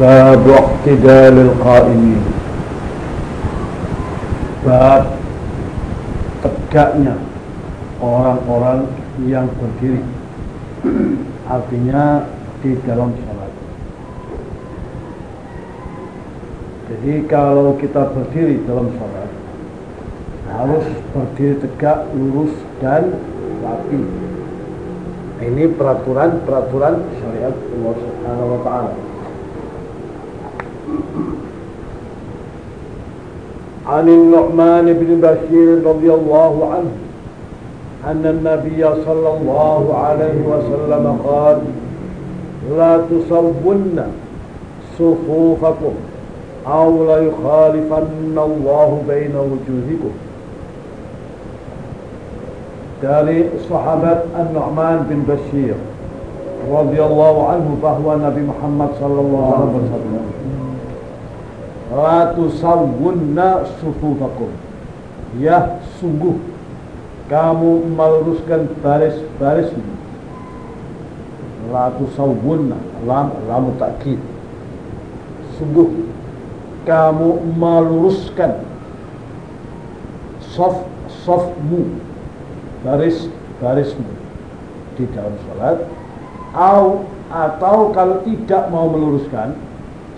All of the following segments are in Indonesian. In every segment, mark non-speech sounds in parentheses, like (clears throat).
باب اعتدال القائمين bab tegaknya orang-orang yang berdiri artinya di dalam sholat jadi kalau kita berdiri dalam sholat harus berdiri tegak, lurus dan rapi ini peraturan-peraturan syariat Allah Subhanahu wa taala عن النعمان بن بشير رضي الله عنه أن النبي صلى الله عليه وسلم قال لا تصون صفوفكم أو لا يخالفن الله بين وجوهكم. dari sahabat An-Nu'man bin Bashir radhiyallahu anhu bahwa Nabi Muhammad sallallahu alaihi wasallam La tusawwunna sufufakum. Ya sungguh. Kamu meluruskan baris-barismu. La tusawwunna Lam, lamu takkid Sungguh Kamu meluruskan Sof, sofmu Baris-barismu Di dalam sholat Au, Atau kalau tidak mau meluruskan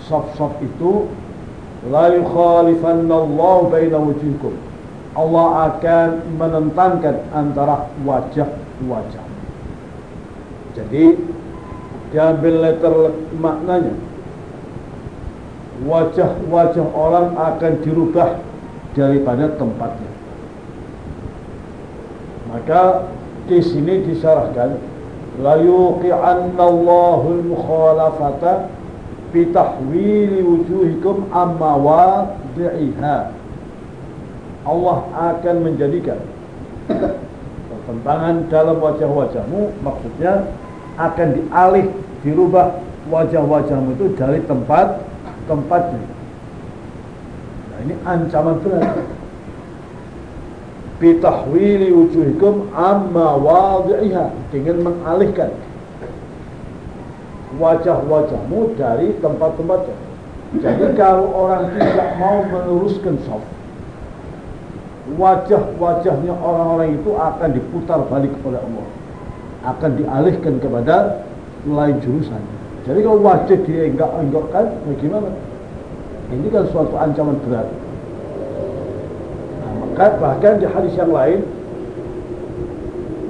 Sof-sof itu la yukhalifanna Allah baina wujuhikum. Allah akan menentangkan antara wajah-wajah. Jadi diambil letter maknanya. Wajah-wajah orang akan dirubah daripada tempatnya. Maka di sini disarahkan la yuqi'anna Allahul mukhalafata bitahwili wujuhikum amma wadi'iha Allah akan menjadikan pertentangan dalam wajah-wajahmu maksudnya akan dialih dirubah wajah-wajahmu itu dari tempat tempatnya. Nah ini ancaman berat bitahwili wujuhikum amma wadi'iha dengan mengalihkan wajah-wajahmu dari tempat-tempatnya. Jadi kalau orang tidak mau meluruskan soft, wajah-wajahnya orang-orang itu akan diputar balik kepada Allah. Akan dialihkan kepada lain jurusan. Jadi kalau wajah dia enggak-enggakkan, bagaimana? Ini kan suatu ancaman berat. Nah, maka bahkan di hadis yang lain,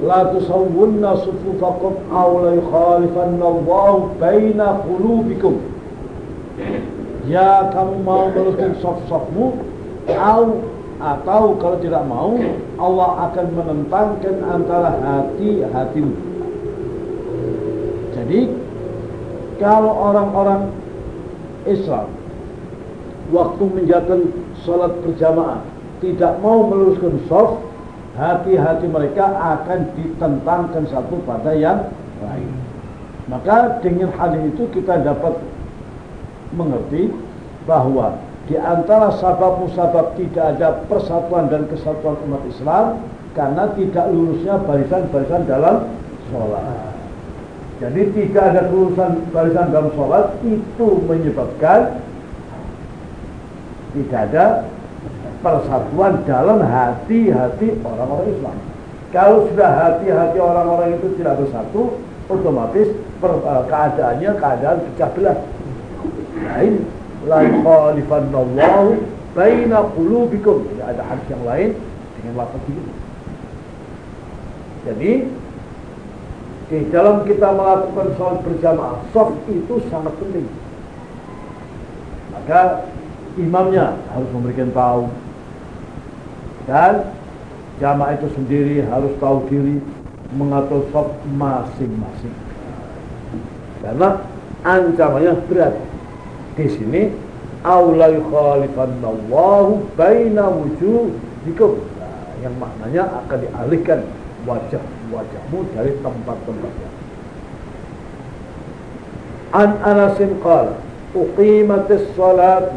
la tusawwunna sufufakum aw la yukhalifanna Allahu baina qulubikum ya kamu mau melukung sof-sofmu atau atau kalau tidak mau Allah akan menentangkan antara hati-hatimu jadi kalau orang-orang Islam waktu menjalankan sholat berjamaah tidak mau meluruskan soft hati-hati mereka akan ditentangkan satu pada yang lain. Maka dengan hal itu kita dapat mengerti bahwa di antara sabab-musabab tidak ada persatuan dan kesatuan umat Islam karena tidak lurusnya barisan-barisan dalam sholat. Jadi tidak ada lulusan barisan dalam sholat itu menyebabkan tidak ada persatuan dalam hati-hati orang-orang Islam. Kalau sudah hati-hati orang-orang itu tidak bersatu, otomatis per, uh, keadaannya keadaan pecah belah. Lain la yukhalifanallahu baina qulubikum. Tidak ada hadis yang lain dengan lafaz ini. Jadi di dalam kita melakukan sholat berjamaah, soft itu sangat penting. Maka imamnya harus memberikan tahu dan jamaah itu sendiri harus tahu diri mengatur sop masing-masing. Karena ancamannya berat. Di sini aula yukhalifanallahu baina wujuhikum. Nah, yang maknanya akan dialihkan wajah-wajahmu dari tempat-tempatnya. An Anasin qala uqimatis salat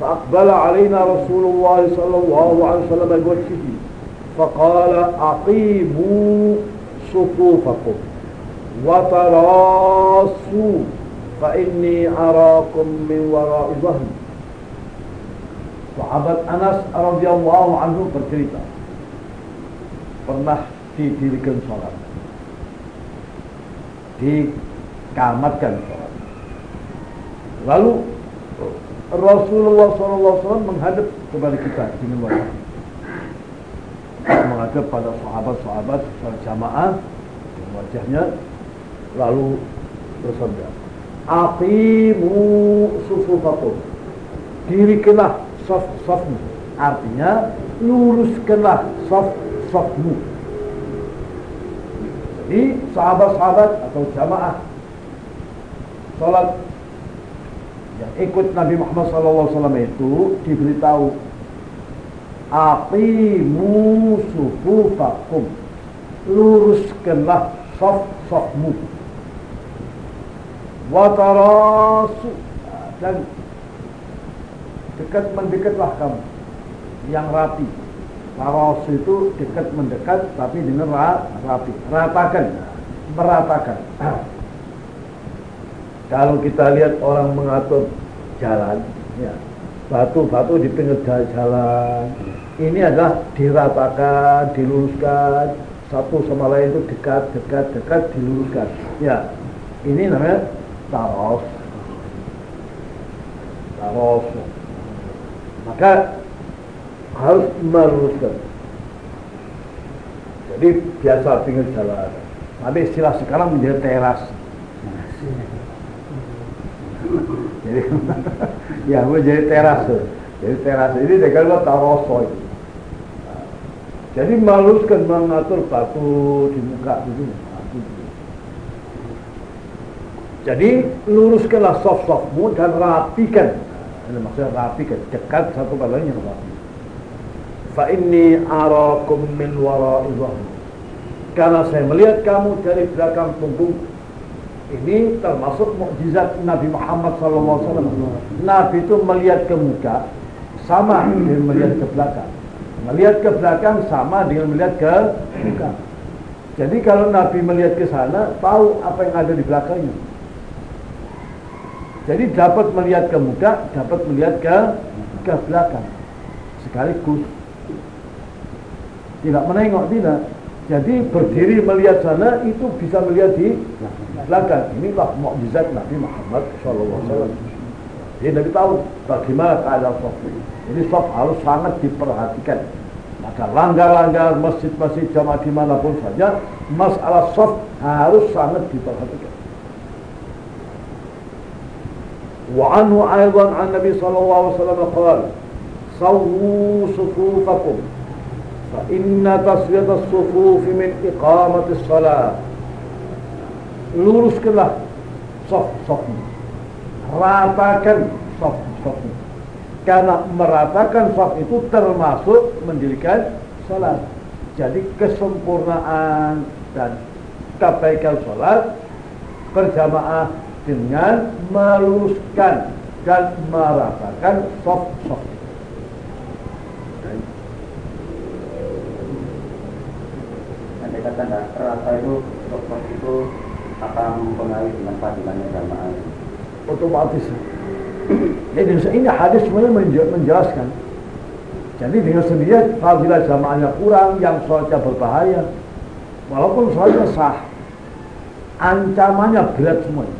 فأقبل علينا رسول الله صلى الله عليه وسلم بوجهه فقال أقيموا صفوفكم وتراصوا fa inni arakum min wara'i dhahri Sahabat Anas radhiyallahu anhu bercerita pernah didirikan sholat dikamatkan sholat lalu Rasulullah SAW menghadap kepada kita dengan wajah menghadap pada sahabat-sahabat secara jamaah dengan wajahnya lalu bersabda aqimu sufufakum. Dirikanlah saf-safmu artinya luruskanlah saf-safmu jadi sahabat-sahabat atau jamaah salat yang ikut Nabi Muhammad SAW itu diberitahu aqimu sufufakum luruskanlah saf-safmu watarasu dan dekat mendekatlah kamu yang rapi. Taras itu dekat mendekat tapi dengan rapi ratakan meratakan (clears throat) kalau kita lihat orang mengatur jalan ya batu-batu di pinggir jalan ini adalah diratakan diluruskan satu sama lain itu dekat dekat dekat diluruskan. Ya ini namanya taros. Taros. Maka harus meluruskan. Jadi biasa pinggir jalan. Tapi istilah sekarang menjadi teras jadi (laughs) ya menjadi teras jadi teras ini dengan taroso jadi meluruskan mengatur batu di muka itu jadi luruskanlah soft-softmu dan rapikan. Ini maksudnya rapikan, dekat satu yang rapi. Fa inni arakum min wara'i Karena saya melihat kamu dari belakang punggung ini termasuk mukjizat Nabi Muhammad SAW. Nabi itu melihat ke muka sama dengan melihat ke belakang. Melihat ke belakang sama dengan melihat ke muka. Jadi kalau Nabi melihat ke sana, tahu apa yang ada di belakangnya. Jadi dapat melihat ke muka, dapat melihat ke ke belakang sekaligus. Tidak menengok tidak. Jadi berdiri melihat sana itu bisa melihat di belakang Inilah mukjizat Nabi Muhammad SAW. Jadi Nabi tahu bagaimana keadaan sof. Jadi sof harus sangat diperhatikan. Maka langgar-langgar masjid-masjid jamaah dimanapun saja, masalah sof harus sangat diperhatikan. وعنه أيضا عن النبي صلى الله عليه وسلم قال صووا صفوفكم فإن تسوية الصفوف من إقامة الصلاة luruskanlah sof sofmu ratakan sof sofmu karena meratakan sof itu termasuk mendirikan salat jadi kesempurnaan dan kebaikan salat berjamaah dengan meluruskan dan meratakan soft-soft. Andai kata rata itu soft itu akan mempengaruhi dengan fadilahnya jamaah. Otomatis. Jadi ini hadis sebenarnya menjelaskan. Jadi dengan sendirinya fadilah jamaahnya kurang, yang sholatnya berbahaya. Walaupun sholatnya sah, ancamannya berat semuanya.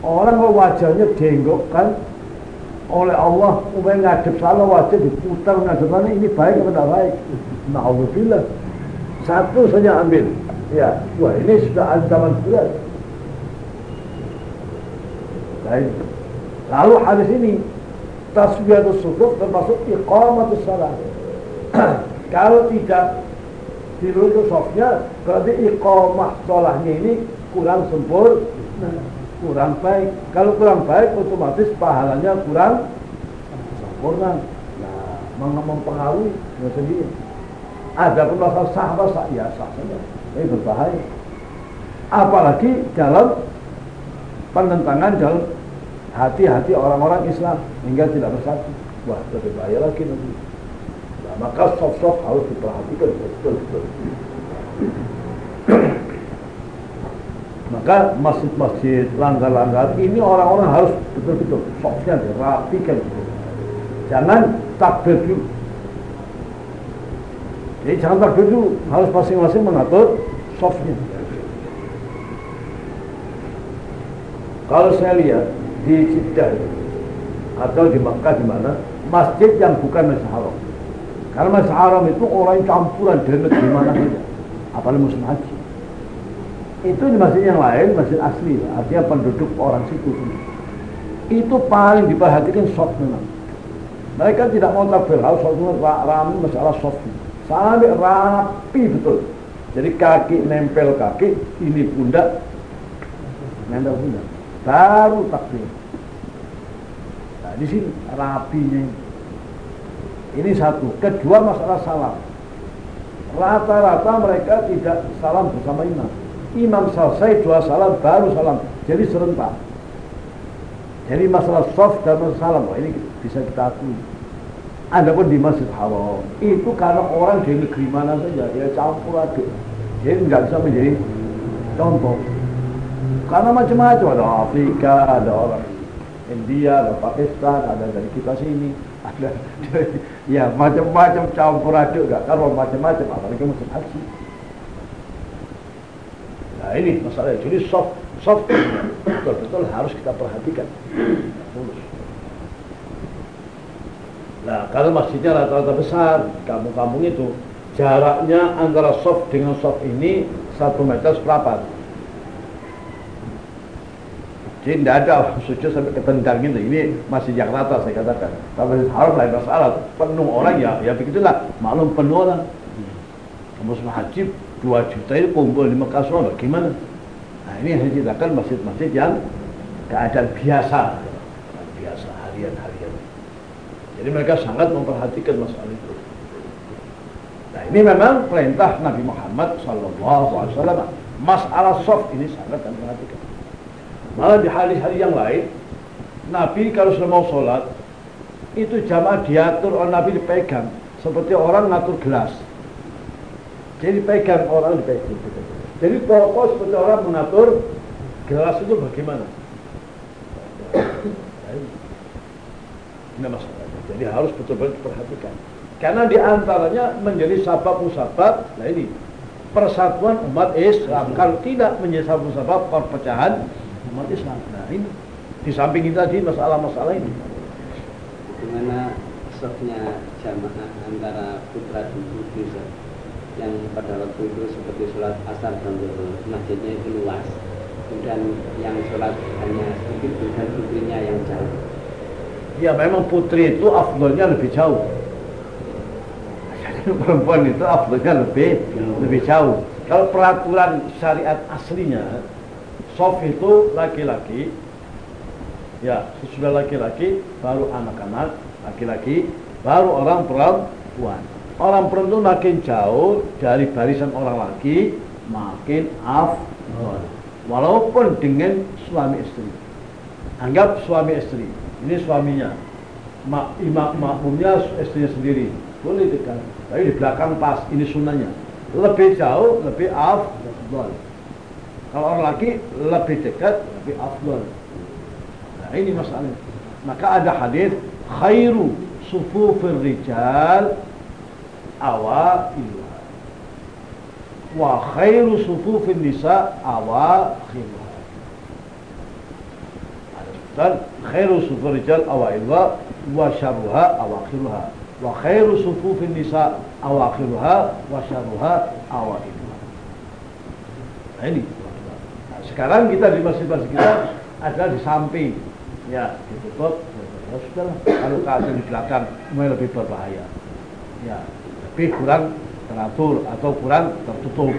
Orang wajahnya kan oleh Allah supaya ngadep salah wajah diputar ngadep ini baik atau tidak baik. Na'udzubillah. Satu saja ambil. Ya, wah ini sudah ancaman berat. Baik. Lalu hadis ini tasbihatus sufuf termasuk iqamatus salat. (clears throat) Kalau tidak dilurus softnya berarti iqamah solahnya ini kurang sempurna kurang baik. Kalau kurang baik otomatis pahalanya kurang sempurna. Nah, mempengaruhi ya sendiri. Ada pun masalah sah sah ya sah. Ini berbahaya. Apalagi dalam penentangan dalam hati-hati orang-orang Islam hingga tidak bersatu. Wah, lebih bahaya lagi nanti. Nah, maka soft-soft harus diperhatikan betul-betul. (clears throat) Maka masjid-masjid, langgar-langgar ini orang-orang harus betul-betul softnya dirapikan. Jangan takbir dulu. Jadi jangan dulu, harus masing-masing mengatur softnya. Kalau saya lihat di Jeddah atau di Makkah di mana masjid yang bukan masjid haram. Karena masjid haram itu orang campuran dari negeri mana saja, apalagi musim haji. Itu di masjid yang lain, masjid asli, artinya penduduk orang situ. Itu paling diperhatikan soft memang. Mereka tidak mau takbir, harus rame masalah soft. Sampai rapi betul. Jadi kaki nempel kaki, ini pundak, nempel pundak. Baru takbir. Nah, di sini rapinya ini. Ini satu. Kedua masalah salam. Rata-rata mereka tidak salam bersama imam imam selesai dua salam baru salam jadi serentak jadi masalah soft dan masalah salam wah ini bisa kita akui ada pun di Masjid Haram. Itu karena orang di negeri mana saja ya campur aduk. Jadi nggak bisa menjadi contoh. Karena macam-macam ada Afrika ada orang India ada Pakistan ada dari kita sini. (laughs) Ada ya macam-macam campur aduk gak kalau macam-macam apalagi musim haji. Nah ini masalahnya. Jadi soft, soft (coughs) betul-betul harus kita perhatikan. Kalau masjidnya rata-rata besar, kampung-kampung itu jaraknya antara soft dengan soft ini satu meter seperempat. Jadi tidak ada sujud sampai ketendang gitu. Ini masih yang rata saya katakan. Tapi harus lain masalah. Penuh orang ya, ya begitulah. Maklum penuh orang. Semua haji 2 juta itu kumpul di Mekah semua bagaimana? Nah ini yang saya ceritakan masjid-masjid yang keadaan biasa biasa harian-harian jadi mereka sangat memperhatikan masalah itu nah ini memang perintah Nabi Muhammad SAW masalah soft ini sangat memperhatikan malah di hari-hari yang lain Nabi kalau sudah mau sholat itu jamaah diatur oleh Nabi dipegang seperti orang ngatur gelas jadi pegang orang dipegang. Jadi pokok seperti orang mengatur gelas itu bagaimana. Ini masalah. Jadi harus betul-betul diperhatikan. Karena di antaranya menjadi sabab musabab, nah ini persatuan umat Islam. Kalau tidak menjadi sabab musabab perpecahan umat Islam. Nah ini di samping kita tadi masalah-masalah ini. Bagaimana sofnya jamaah antara putra dan putri yang pada waktu itu seperti sholat asar dan masjidnya itu luas dan yang sholat hanya sedikit dan putrinya yang jauh ya memang putri itu afdolnya lebih jauh. Perempuan itu afdolnya lebih lebih jauh. Kalau peraturan syariat aslinya soft itu laki-laki ya sesudah laki-laki baru anak-anak laki-laki baru orang perempuan. Orang perempuan makin jauh dari barisan orang laki makin afdol. Walaupun dengan suami istri. Anggap suami istri ini suaminya. Mak imam makmumnya istrinya sendiri. Boleh dekat. Tapi di belakang pas ini sunnahnya. Lebih jauh lebih afdol kalau orang laki lebih dekat lebih afdol nah ini masalahnya. Maka ada hadis khairu sufufir rijal awailuha wa khairu sufufin nisa awakhiruha dan khairu sufufin rijal awailuha wa syarruha awakhiruha. Wa khairu sufufin nisa awakhiruha wa syarruha awailuha. Nah ini. Nah, sekarang kita di masjid-masjid kita ada di samping. Ya ditutup ya sudahlah kalau keadaan di belakang mulai lebih berbahaya. Ya tapi kurang teratur atau kurang tertutup.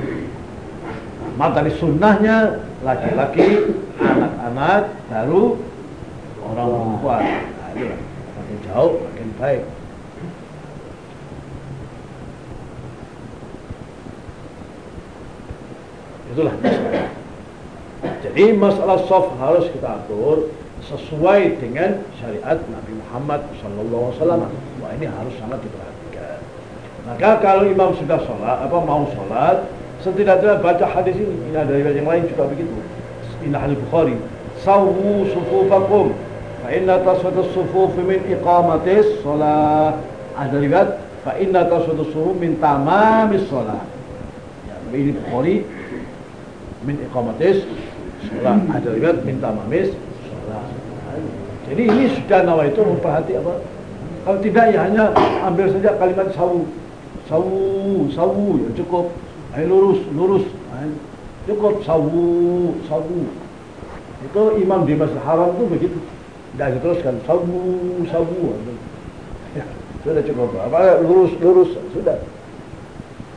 Dari sunnahnya laki-laki, anak-anak, baru orang perempuan. Nah, itu makin jauh makin baik. Itulah. Jadi masalah soft harus kita atur sesuai dengan syariat Nabi Muhammad SAW. Wah ini harus sangat diperhatikan. Maka kalau imam sudah sholat, apa mau sholat, setidaknya baca hadis ini. Ini ada yang lain juga begitu. Ini hadis Bukhari. Sawu sufufakum fa inna taswadus sufuf min iqamatis shalah. Ada riwayat fa inna taswadus sufuf min tamamis shalah. Ya, ini Bukhari min iqamatis shalah. Ada riwayat min tamamis shalah. Jadi ini sudah nawa itu memperhati apa? Kalau tidak ya hanya ambil saja kalimat sawu. Sawu, sawu ya cukup. Ayo lurus, lurus. Ayo, cukup sawu, sawu. Itu imam di Masjid Haram itu begitu. Tidak diteruskan sawu, sawu. Ya, sudah cukup. Apa lurus, lurus sudah.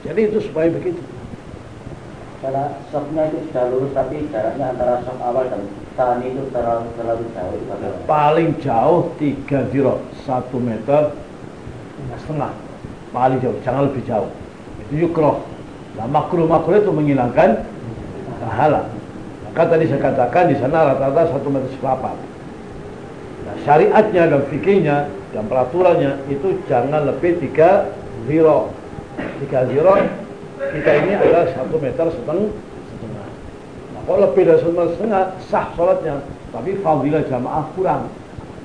Jadi itu supaya begitu. Kalau soknya itu sudah lurus tapi jaraknya antara sok awal dan tani itu terlalu, terlalu jauh? Paling jauh 3 zero, 1 meter setengah. Paling jauh, jangan lebih jauh. Itu yukroh. Nah makruh makruh itu menghilangkan pahala. Maka tadi saya katakan di sana rata-rata 1 meter sepapat. Nah syariatnya dan fikihnya dan peraturannya itu jangan lebih 3 zero. 3 zero kita ini adalah 1 meter setengah. Nah, kalau lebih dari 1 meter setengah sah sholatnya, tapi fadilah jamaah kurang.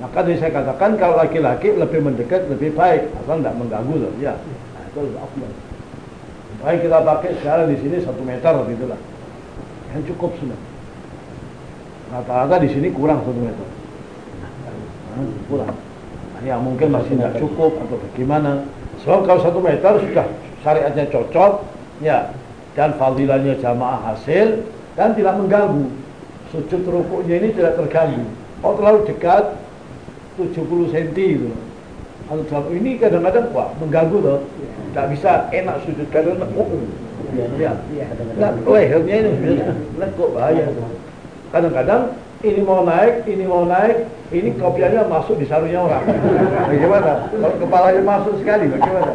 Maka tadi saya katakan kalau laki-laki lebih mendekat lebih baik asal tidak mengganggu loh. Ya, nah, itu lebih afdal. Baik kita pakai sekarang di sini satu meter gitulah. Yang cukup sudah. Rata-rata di sini kurang satu meter. Nah, kurang. Nah, ya mungkin masih tidak cukup atau bagaimana. Sebab kalau satu meter sudah syariatnya cocok, ya dan fadilahnya jamaah hasil dan tidak mengganggu. Sujud rukuknya ini tidak terganggu. Oh terlalu dekat 70 cm itu. Atau terlalu ini kadang-kadang wah mengganggu loh. Tidak bisa enak sujud karena oh, ya, nah, lehernya ini (laughs) nah, kok bahaya. Kadang-kadang ini mau naik, ini mau naik, ini kopiannya masuk di sarungnya orang. Bagaimana? Kalau kepalanya masuk sekali, bagaimana?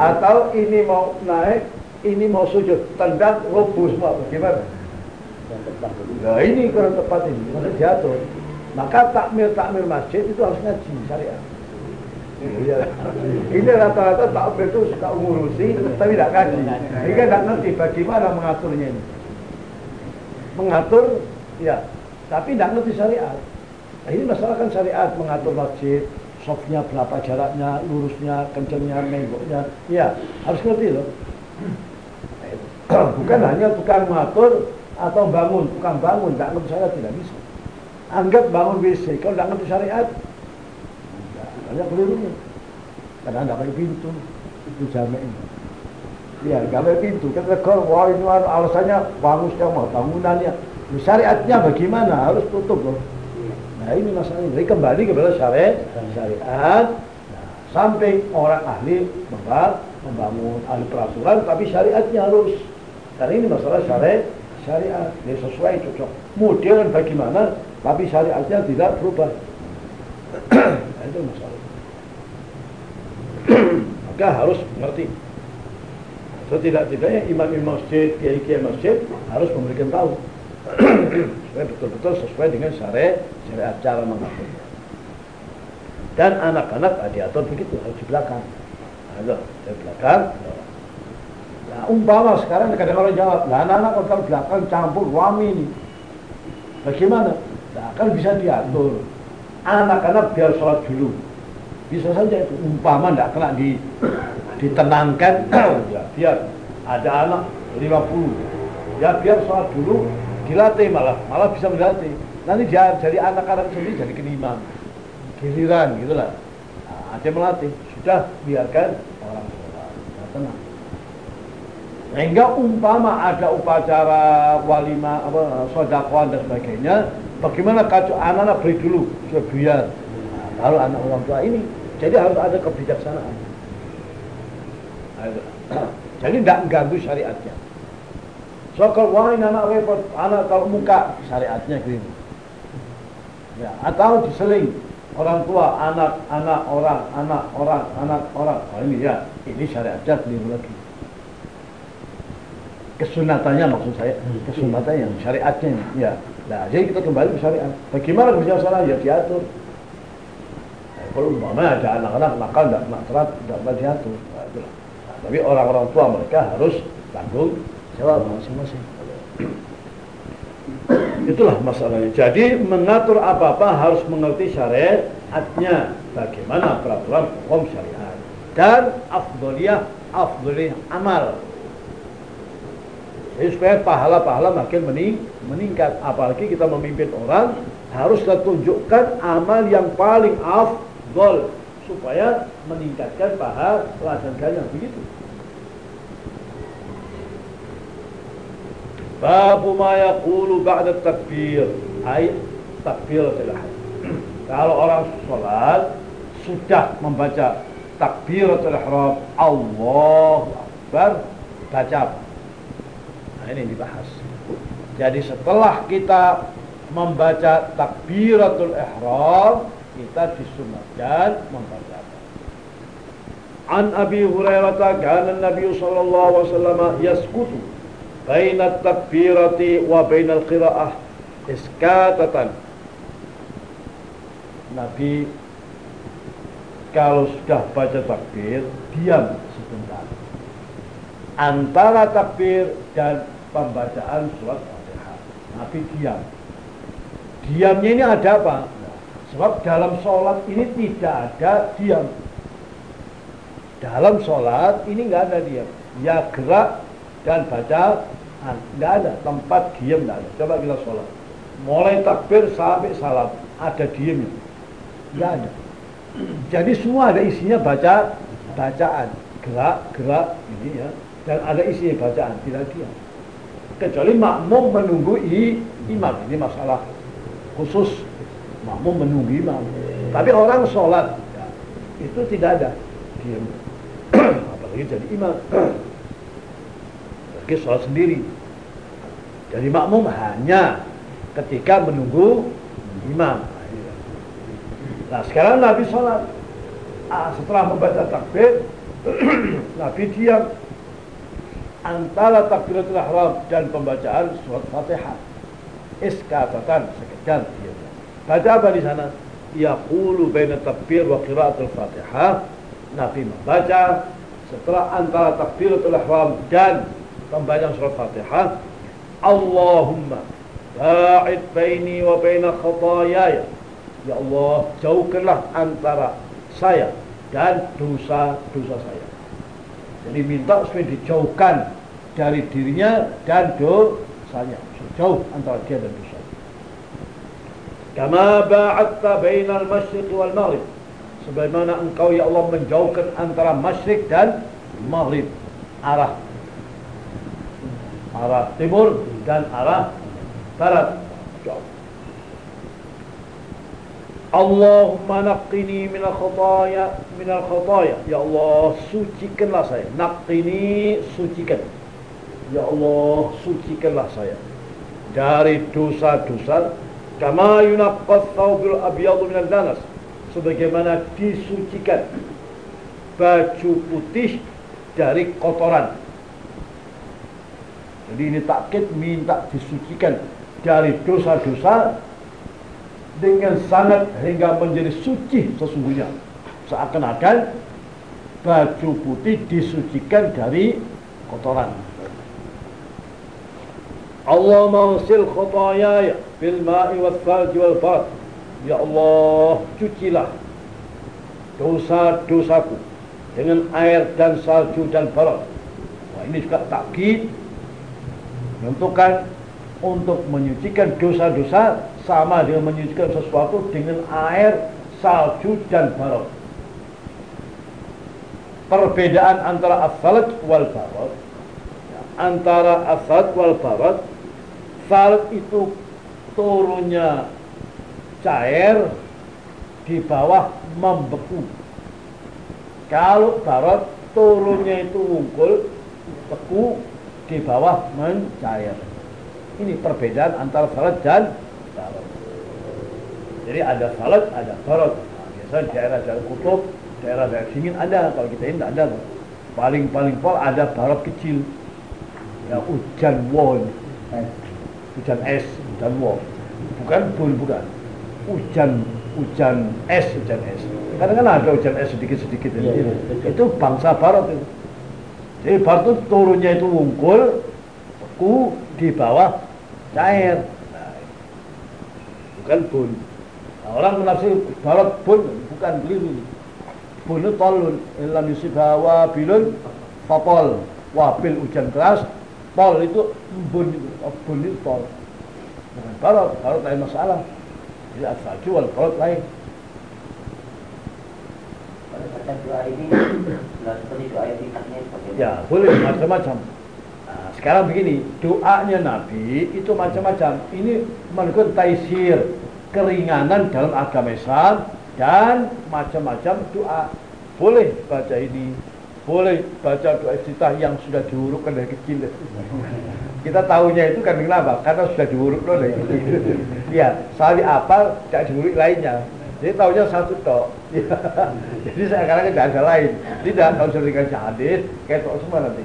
Atau ini mau naik, ini mau sujud, tendang, roboh semua, bagaimana? Nah ini kurang tepat ini, masa jatuh. Maka takmir-takmir masjid itu harus ngaji syariat. Iya. Ini rata-rata takmir itu suka ngurusi, tapi tidak ngaji. Sehingga tidak ngerti bagaimana mengaturnya ini. Mengatur, ya, tapi tidak ngerti syariat. Nah, ini masalah kan syariat mengatur masjid, softnya berapa jaraknya, lurusnya, kencengnya, menggoknya. Ya, harus ngerti loh. (clears throat) Bukan hanya tukang mengatur atau bangun, tukang bangun, tidak ngerti syariat tidak bisa. Anggap bangun WC, kalau tidak ngerti syariat, banyak kelirunya. Karena tidak pakai pintu, itu jamek ini. Ya, pakai pintu, kita tegur, wah ini alasannya bagusnya mau bangunannya. Syariatnya bagaimana? Harus tutup loh. Nah ini masalahnya. Jadi kembali kepada syariat, syariat. Nah, sampai orang ahli membangun ahli peraturan, tapi syariatnya harus. Karena ini masalah syariat, syariat. Dia sesuai cocok. Model bagaimana, tapi syariatnya tidak berubah. nah, itu masalah. Maka harus mengerti. Setidak-tidaknya imam-imam masjid, kiai-kiai masjid harus memberikan tahu betul-betul sesuai dengan syariat syariat cara mengatur. Dan anak-anak diatur begitu harus di belakang. Nah, di belakang. Nah, umpama sekarang kadang orang jawab, nah anak-anak kalau belakang campur wami ini. Bagaimana? Nah, kan bisa diatur. Anak-anak biar sholat dulu. Bisa saja itu. Umpama tidak kena di, ditenangkan, (clears throat) ya biar ada anak 50. Ya biar sholat dulu, dilatih malah, malah bisa melatih. Nanti dia jadi anak-anak sendiri jadi kenimam. Giliran gitulah. Nah, dia melatih. Sudah biarkan orang sholat. Nah, tenang. Sehingga umpama ada upacara walima apa sodakoan dan sebagainya, bagaimana kacau anak-anak beri dulu sudah biar nah, baru anak orang tua ini. Jadi harus ada kebijaksanaan. (clears throat) Jadi tidak mengganggu syariatnya. So kalau wah ini anak repot, anak kalau muka. Syariatnya gini. Ya, atau diseling orang tua, anak, anak orang, anak orang, anak orang. Oh ini ya, ini syariatnya keliru lagi. Kesunatannya maksud saya kesunatannya syariatnya. Ya nah jadi kita kembali ke syariat. Bagaimana kebijaksanaan ya diatur. Nah, kalau umpamanya ada anak-anak nakal tidak nak terat tidak diatur. Nah. Nah, tapi orang-orang tua mereka harus tanggung jawab masing-masing Itulah masalahnya. Jadi mengatur apa-apa harus mengerti syariatnya. Bagaimana peraturan hukum syariat. Dan afdoliyah, afdoliyah amal. Jadi supaya pahala-pahala makin mening meningkat. Apalagi kita memimpin orang, harus kita amal yang paling afdol. Supaya meningkatkan pahala dan ganda. Begitu. Babu ma yaqulu ba'da takbir. Ay takbiratul ihram. Kalau orang sholat sudah membaca takbiratul ihram, Allahu Akbar, baca Nah, ini dibahas. Jadi setelah kita membaca takbiratul ihram, kita disunatkan membaca An Abi Hurairah kana Nabi sallallahu alaihi wasallam yaskutu baina takbirati wa baina al-qira'ah iskatatan. Nabi kalau sudah baca takbir diam sebentar. Antara takbir dan pembacaan surat Fatihah Nabi diam. Diamnya ini ada apa? sebab dalam sholat ini tidak ada diam. Dalam sholat ini nggak ada diam. Ya gerak dan baca nggak ada tempat diam nggak ada. Coba kita sholat. Mulai takbir sampai salam ada diamnya nggak ada. Jadi semua ada isinya baca bacaan. Gerak gerak ini ya. Dan ada isinya bacaan tidak diam. Kecuali makmum menunggu i, imam. Ini masalah khusus. Makmum menunggu imam. Tapi orang sholat ya, itu tidak ada. Diam (clears throat) apalagi jadi imam (clears throat) sholat sendiri. Jadi makmum hanya ketika menunggu imam. Nah sekarang Nabi sholat. Ah, setelah membaca takbir, (clears throat) Nabi diam antara takbiratul ihram dan pembacaan surat Fatihah. Iskatatan sekedar diam. Baca apa di sana? Yaqulu baina takbir wa qiraatul Fatihah. Nabi membaca setelah antara takbiratul ihram dan pembacaan surat Fatihah. Allahumma ba'id baini wa baina khatayaya Ya Allah jauhkanlah antara saya dan dosa-dosa saya. Jadi minta supaya dijauhkan dari dirinya dan dosanya. Jauh antara dia dan dosa. Kama ba'adta bainal masyriq wal maghrib. Sebagaimana engkau ya Allah menjauhkan antara masyrik dan maghrib. Arah arah timur dan arah barat. Allahumma naqqini minal khataya minal khataya. Ya Allah, sucikanlah saya. Naqqini, sucikan. Ya Allah, sucikanlah saya dari dosa-dosa kama yunaqqas thawbil abyadu minal danas sebagaimana disucikan baju putih dari kotoran jadi ini takkit minta disucikan dari dosa-dosa dengan sangat hingga menjadi suci sesungguhnya. Seakan-akan baju putih disucikan dari kotoran. Allah mausil khotayaya bil ma'i wal thalji wal barat. Ya Allah, cucilah dosa-dosaku dengan air dan salju dan barat. Wah, ini juga takkit menentukan untuk menyucikan dosa-dosa sama dengan menyucikan sesuatu dengan air, salju dan barot. Perbedaan antara asal wal barot antara asal wal barot salat itu turunnya cair di bawah membeku. Kalau barot turunnya itu wungkul, beku di bawah mencair. Ini perbedaan antara salat dan barot. Jadi ada salat, ada barot. Nah, biasanya daerah daerah kutub, daerah daerah dingin ada. Kalau kita ini tidak ada. Paling-paling pol ada barot kecil. Ya hujan wall, hujan es, hujan wall. Bukan bul, bukan. Hujan hujan es, hujan es. Kadang kan ada hujan es sedikit-sedikit. Ya, ya, itu bangsa barot itu. Jadi batu turunnya itu wungkul, beku di bawah cair. Nah, bukan bun. Nah, orang menafsir balot bun bukan keliru. Bun itu tolun. Ilam yusibha wabilun fatol. Wabil hujan keras. Tol itu bun. Oh, bun itu tol. Bukan balot. Balot lain masalah. Jadi asal jual balot lain. Baca doa ini, nggak seperti doa itikafnya seperti Ya boleh macam-macam. Nah, sekarang begini, doanya Nabi itu macam-macam. Ini menurut taisir, keringanan dalam agama Islam dan macam-macam doa. Boleh baca ini, boleh baca doa iftitah yang sudah diurutkan dari kecil. Kita tahunya itu kan kenapa? Karena sudah diurut loh dari kecil. Ya, sali apa tidak diurut lainnya. Jadi tahunya satu tok. (laughs) Ya. Jadi sekarang tidak ada lain. Tidak, kalau sudah dikasih hadis, semua nanti.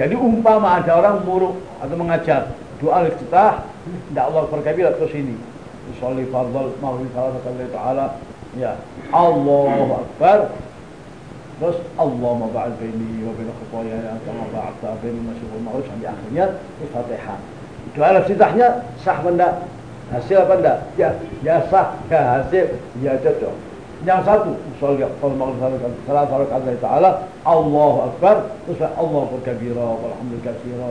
Jadi umpama ada orang buruk atau mengajar doa iftitah, tidak Allah berkabir atau sini. Usolli fardal maghrib salat Allah Ta'ala. Ya, Allahu Akbar. Terus Allah ba'al baini wa baina khutaya ya kama ba'atha baina masyhur wal maghrib sampai akhirnya Fatihah. Doa iftitahnya sah benda hasil apa enggak? Ya, ya sah, ya hasil, ya cocok. Yang satu, usolli qul maghrib salat Allah Ta'ala, Allahu Akbar, terus Allah kabira walhamdulillah katsira.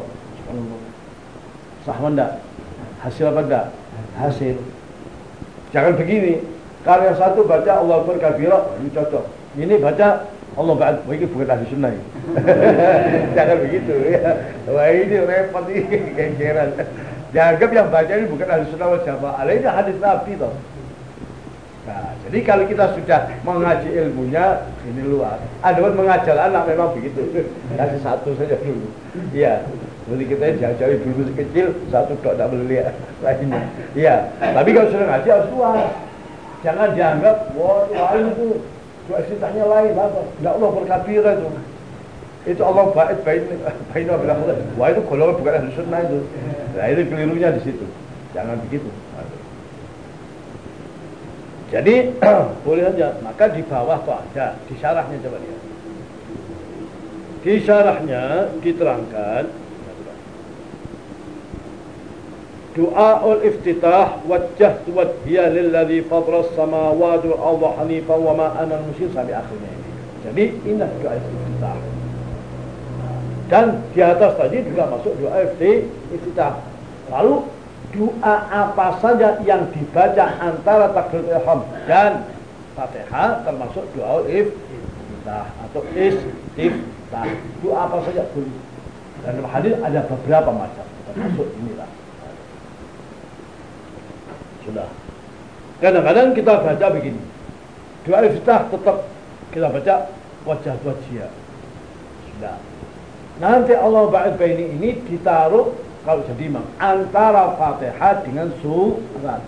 Subhanallah. Sah enggak? Hasil apa enggak? Hasil. Jangan begini. Kalau yang satu baca Allah Akbar kabira, ini cocok. Ini baca Allah ba'ad, wah ini bukan ahli sunnah. (laughs) Jangan begitu ya. Wah ini repot ini (laughs) genggeran. Dianggap yang baca ini bukan ahli sunnah wal jamaah. Ini hadis Nabi toh. Nah, jadi kalau kita sudah mengaji ilmunya ini luar. Ada pun mengajar anak memang begitu. (laughs) Kasih satu saja dulu. Iya. Jadi kita jauh-jauh dulu kecil satu dok tidak boleh lihat (laughs) lainnya. Iya. Tapi kalau sudah ngaji harus luar. Jangan dianggap wah lain itu doa ceritanya lain apa? Tidak Allah berkabira itu. Itu Allah baik baik baik bilang wah itu golongan bukan ahli sunnah itu. Nah itu kelirunya di situ. Jangan begitu. Jadi (clears throat) boleh saja. Maka di bawah tuh ada di syarahnya coba lihat. Di syarahnya diterangkan Doa ul iftitah wajah wajhiya lilladzi fadras samawati wal arda hanifan wa ma ana musyrik sampai akhirnya ini. Jadi inilah doa iftitah. Dan di atas tadi juga masuk doa iftitah. Lalu doa apa saja yang dibaca antara takbiratul ihram dan Fatihah termasuk doa iftitah atau istiftah. Doa apa saja boleh. Dan dalam hadis ada beberapa macam termasuk inilah. Sudah. Kadang-kadang kita baca begini. Doa iftitah tetap kita baca wajah wajah. Sudah. Nanti Allah ba'id baini ini ditaruh kalau jadi imam antara Fatihah dengan surat.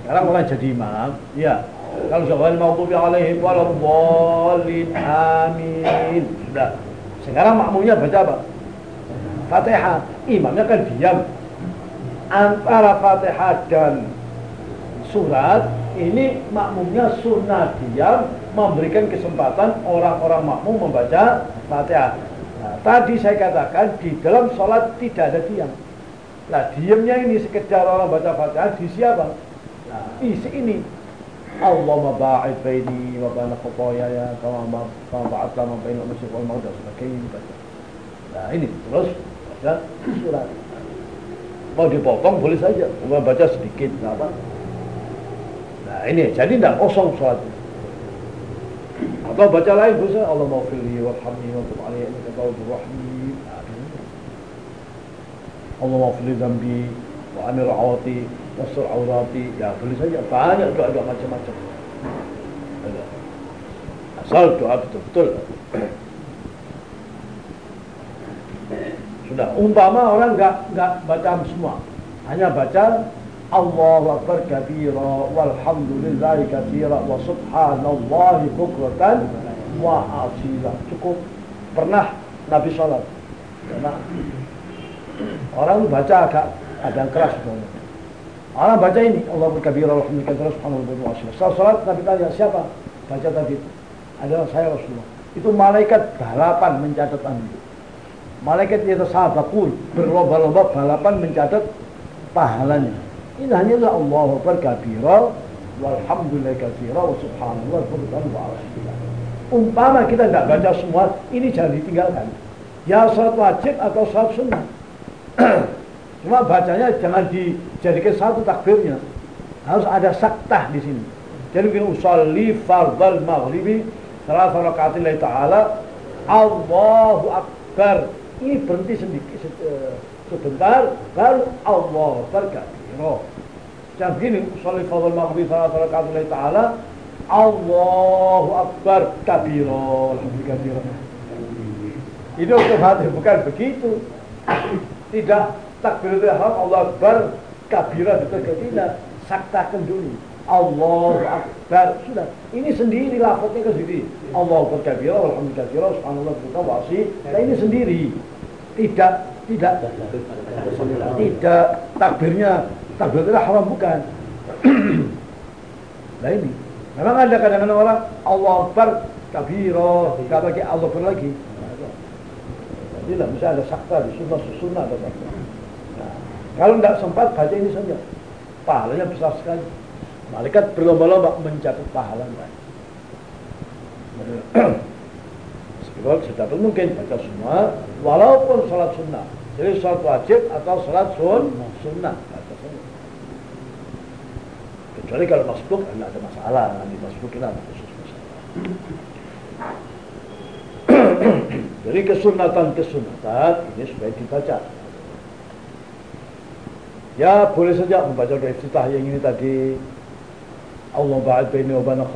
Sekarang orang jadi imam, ya. Kalau sekarang maghdubi alaihim waladhdallin amin. Sudah. Sekarang makmumnya baca apa? Fatihah. Imamnya kan diam. Antara Fatihah dan surat ini makmumnya sunnah diam memberikan kesempatan orang-orang makmum membaca Fatihah. Nah, tadi saya katakan di dalam sholat tidak ada diam. Nah, diamnya ini sekedar orang baca Fatihah di siapa? Nah, isi ini Allah maba'id baini wa baina ya kama kama ba'atha ma baina al-masyriq wal maghrib sebagainya baca. Nah, ini terus baca surat. Mau dipotong boleh saja, mau baca sedikit, apa. Nah ini jadi tidak kosong sholat. Atau baca lain bisa Allah maafili warhamni wa tub alaihi innaka tawwabur rahim. Allah maafili zambi wa amir awati wasur awrati. Ya boleh saja banyak doa-doa macam-macam. Asal doa betul-betul. Sudah umpama orang nggak nggak baca semua, hanya baca الله أكبر كبيرا والحمد لله كثيرا وسبحان الله بكرة وأصيلا cukup pernah Nabi sholat karena orang baca agak ada keras sebenarnya orang baca ini Allah berkabira Alhamdulillah terus subhanallah wa setelah sholat Nabi tanya siapa baca tadi adalah saya Rasulullah itu malaikat balapan mencatat anda malaikat itu sahabat berlomba-lomba balapan mencatat pahalanya. Ini hanya Allah Akbar kabira walhamdulillah kabira wa subhanallah wa. Umpama kita tidak baca semua, ini jangan ditinggalkan. Ya salat wajib atau salat sunnah. (clears throat) Cuma bacanya jangan dijadikan satu takbirnya. Harus ada saktah di sini. Jadi mungkin usalli fardal maghribi salah rakaat Allah taala Allahu akbar. Ini berhenti sedikit eh, sebentar lalu Allah berkabiro. Jangan begini usalli fardal maghribi salah rakaat Allah taala Allahu akbar kabiro. Alhamdulillah. Itu otomatis bukan begitu. Tidak takbiratul ihram Allah akbar kabira betul tidak saktakan dulu Allah Akbar sudah ini sendiri lafadznya ke sendiri Allah Akbar kabira alhamdulillah kabira subhanallah buka wasi nah ini sendiri tidak tidak tidak takbirnya takbiratul ihram bukan (clears throat) nah ini memang ada kadang-kadang orang Allah Akbar kabira gak pakai Allah Akbar lagi tidak bisa ada sakta di sunnah sunnah ada sakta nah, kalau tidak sempat baca ini saja pahalanya besar sekali. Malaikat berlomba-lomba mencatat pahala mereka. (clears throat) Sebab sedapat mungkin baca semua, walaupun sholat sunnah. Jadi sholat wajib atau sholat sun, sunnah. Kecuali kalau masbuk, tidak ada masalah. Nanti masbuk kita ada khusus masalah. (clears throat) Jadi kesunatan-kesunatan ini supaya dibaca. Ya boleh saja membaca doa iftitah yang ini tadi Allah ba'ad baini wa baina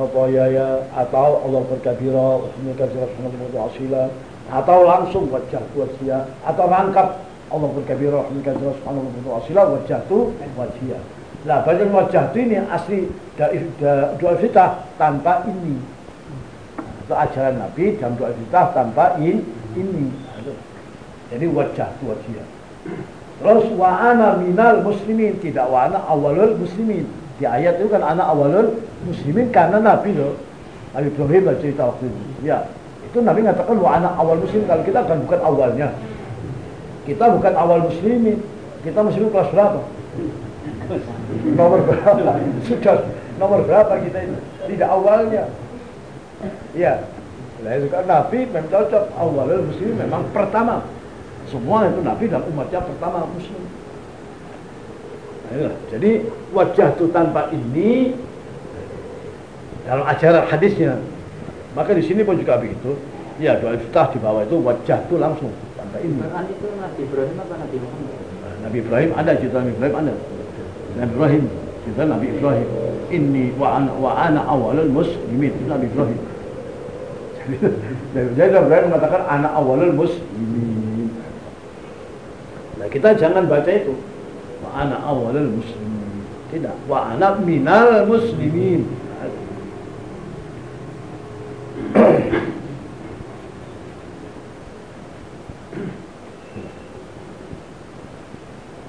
ya atau Allah berkabira wa kabira atau langsung wajah wajah atau rangkap Allah berkabira wa kabira subhanahu asila wajah tu wajah Nah, baca wajah itu ini asli dari doa iftitah tanpa ini. Itu ajaran Nabi dalam doa iftitah tanpa in, ini. Jadi wajah tu wajah. Terus wa ana minal muslimin, tidak wa ana awalul muslimin. Di ayat itu kan anak awalul muslimin karena Nabi loh. Nabi Ibrahim lah cerita waktu itu. Ya, itu Nabi mengatakan wa ana awal muslim kalau kita kan bukan awalnya. Kita bukan awal muslimin. Kita muslim kelas berapa? Nomor berapa? Sudah nomor berapa kita ini? Tidak awalnya. Ya. Nabi memang cocok awalul muslimin memang pertama. Semua itu Nabi dan umatnya pertama muslim. Nah, jadi wajah itu tanpa ini dalam ajaran hadisnya. Maka di sini pun juga begitu. Ya doa iftitah di bawah itu wajah itu langsung tanpa ini. Quran itu Nabi Ibrahim apa Nabi Muhammad? Nabi Ibrahim ada cerita Nabi Ibrahim ada. Nabi Ibrahim cerita Nabi Ibrahim. Ini wa ana wa ana awalul muslimin itu Nabi Ibrahim. (laughs) Jadi Nabi Ibrahim mengatakan anak awalul muslimin. Nah, kita jangan baca itu. Wa ana awalul muslimin. Tidak. Wa ana minal muslimin.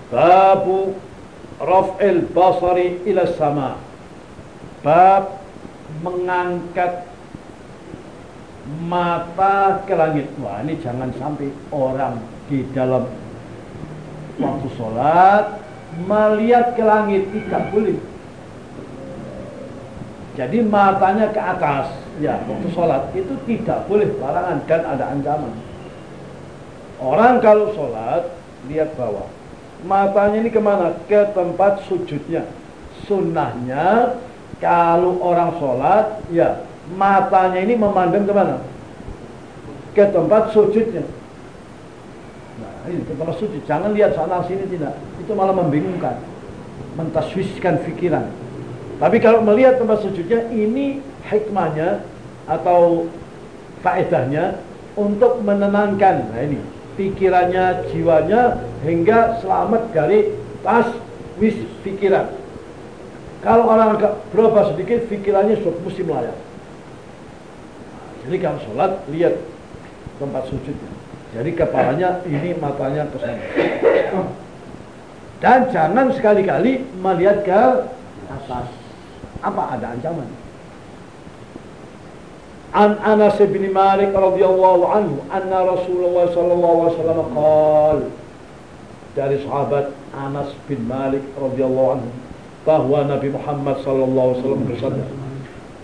Babu raf'il basari ila sama. Bab mengangkat mata ke langit. Wah, ini jangan sampai orang di dalam waktu sholat melihat ke langit tidak boleh jadi matanya ke atas ya waktu sholat itu tidak boleh larangan dan ada ancaman orang kalau sholat lihat bawah matanya ini ke mana ke tempat sujudnya sunnahnya kalau orang sholat ya matanya ini memandang ke mana ke tempat sujudnya ini tempat suci. Jangan lihat sana sini tidak. Itu malah membingungkan. Mentaswiskan pikiran. Tapi kalau melihat tempat sujudnya, ini hikmahnya atau faedahnya untuk menenangkan. Nah ini, pikirannya, jiwanya, hingga selamat dari taswis pikiran. Kalau orang agak berubah sedikit, pikirannya sudah mesti melayang. Jadi kalau sholat, lihat tempat sujudnya. Jadi kepalanya ini matanya ke sana. Dan jangan sekali-kali melihat ke atas. Apa ada ancaman? An Anas bin Malik radhiyallahu anhu anna Rasulullah sallallahu alaihi wasallam qala dari sahabat Anas bin Malik radhiyallahu anhu bahwa Nabi Muhammad sallallahu alaihi wasallam bersabda,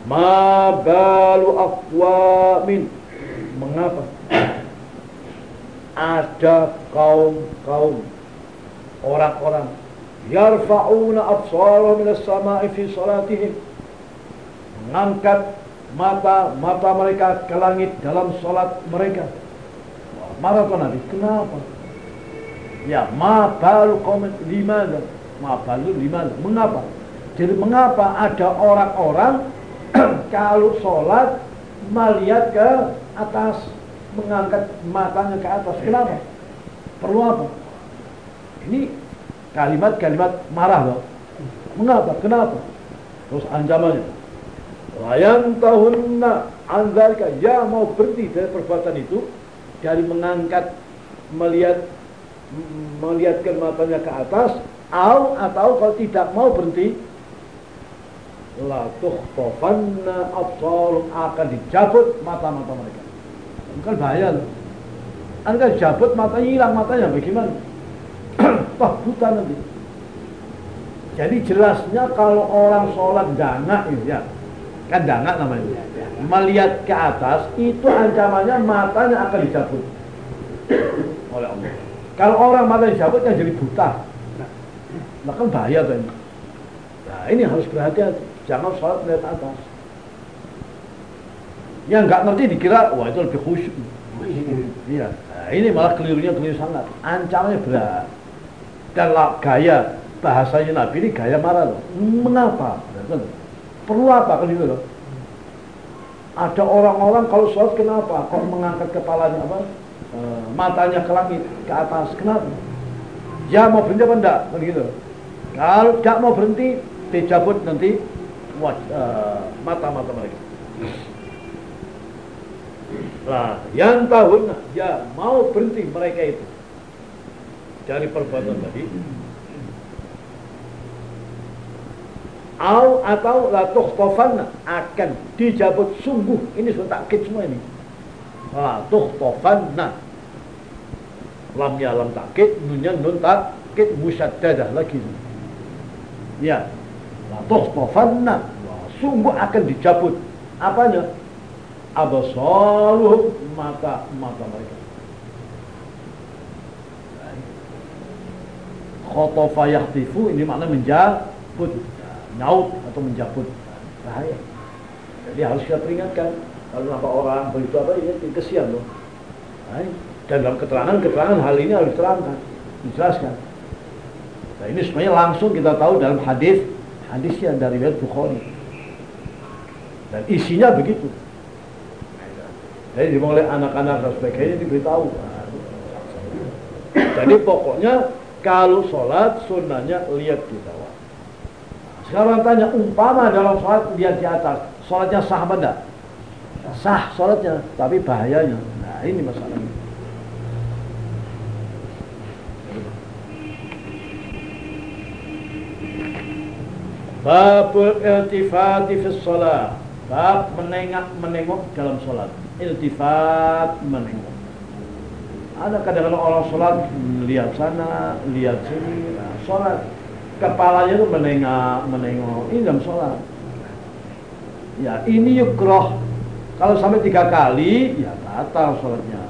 "Ma balu aqwamin" Mengapa? Ada kaum-kaum orang-orang yarfa'una absarahum min as-sama'i fi salatihim mengangkat mata mata mereka ke langit dalam salat mereka. Marah Nabi, kenapa? Ya, ma balu kaum limana? Ma balu limana? Mengapa? Jadi mengapa ada orang-orang (clears throat) kalau sholat melihat ke atas, mengangkat matanya ke atas? Kenapa? Perlu apa? Ini kalimat-kalimat marah loh. Mengapa? Kenapa? Terus ancamannya. Layan tahunna anzalika ya mau berhenti dari perbuatan itu dari mengangkat melihat melihatkan matanya ke atas au atau kalau tidak mau berhenti la tukhtafanna absar akan dicabut mata-mata mereka. Bukan bahaya loh. Anda cabut matanya hilang matanya bagaimana? (clears throat) Wah buta nanti. Jadi jelasnya kalau orang sholat dana ya, kan dana namanya. Melihat ke atas itu ancamannya matanya akan dicabut oleh Allah. Kalau orang mata dicabut kan jadi buta. Nah kan bahaya kan. Nah ini harus berhati-hati. Jangan sholat melihat atas. Yang nggak ngerti dikira, wah itu lebih khusyuk. Iya. Nah, ini malah kelirunya keliru sangat. Ancamannya berat dan gaya bahasanya Nabi ini gaya marah loh. Mengapa? Perlu apa kan itu loh? Ada orang-orang kalau sholat kenapa? Kok mengangkat kepalanya apa? E, matanya ke langit, ke atas. Kenapa? Ya mau berhenti apa enggak? Begitu. Kalau tidak mau berhenti, dicabut nanti eh, mata-mata mereka. Nah, yang tahun ya mau berhenti mereka itu dari perbuatan tadi Au atau la tukhtafanna akan dijabut sungguh. Ini sudah takkit semua ini. La tukhtafanna lam ya lam takkit nunnya nun takkit musyaddadah lagi. Ya. La tukhtafanna sungguh akan dicabut apanya? Abasaluhum mata mata mereka. Khotofa yahtifu ini makna menjabut nyaut atau menjabut bahaya. Jadi harus kita peringatkan kalau nampak orang begitu apa ini kesian loh. Nah, dan dalam keterangan-keterangan hal ini harus diterangkan dijelaskan. Nah ini semuanya langsung kita tahu dalam hadis hadis yang dari riwayat Bukhari. Dan isinya begitu. Jadi dimulai anak-anak dan sebagainya diberitahu. Jadi pokoknya kalau sholat sunnahnya lihat bawah. Sekarang tanya, umpama dalam sholat lihat di atas, sholatnya sah enggak? Sah sholatnya, tapi bahayanya. Nah ini masalahnya. Babul iltifati fi sholat. Bab menengok menengok dalam sholat. Iltifat menengok. Ada kadang-kadang orang sholat lihat sana, lihat sini, nah, sholat kepalanya itu menengok, menengok. Ini dalam sholat. Ya ini yukroh. Kalau sampai tiga kali, ya batal sholatnya.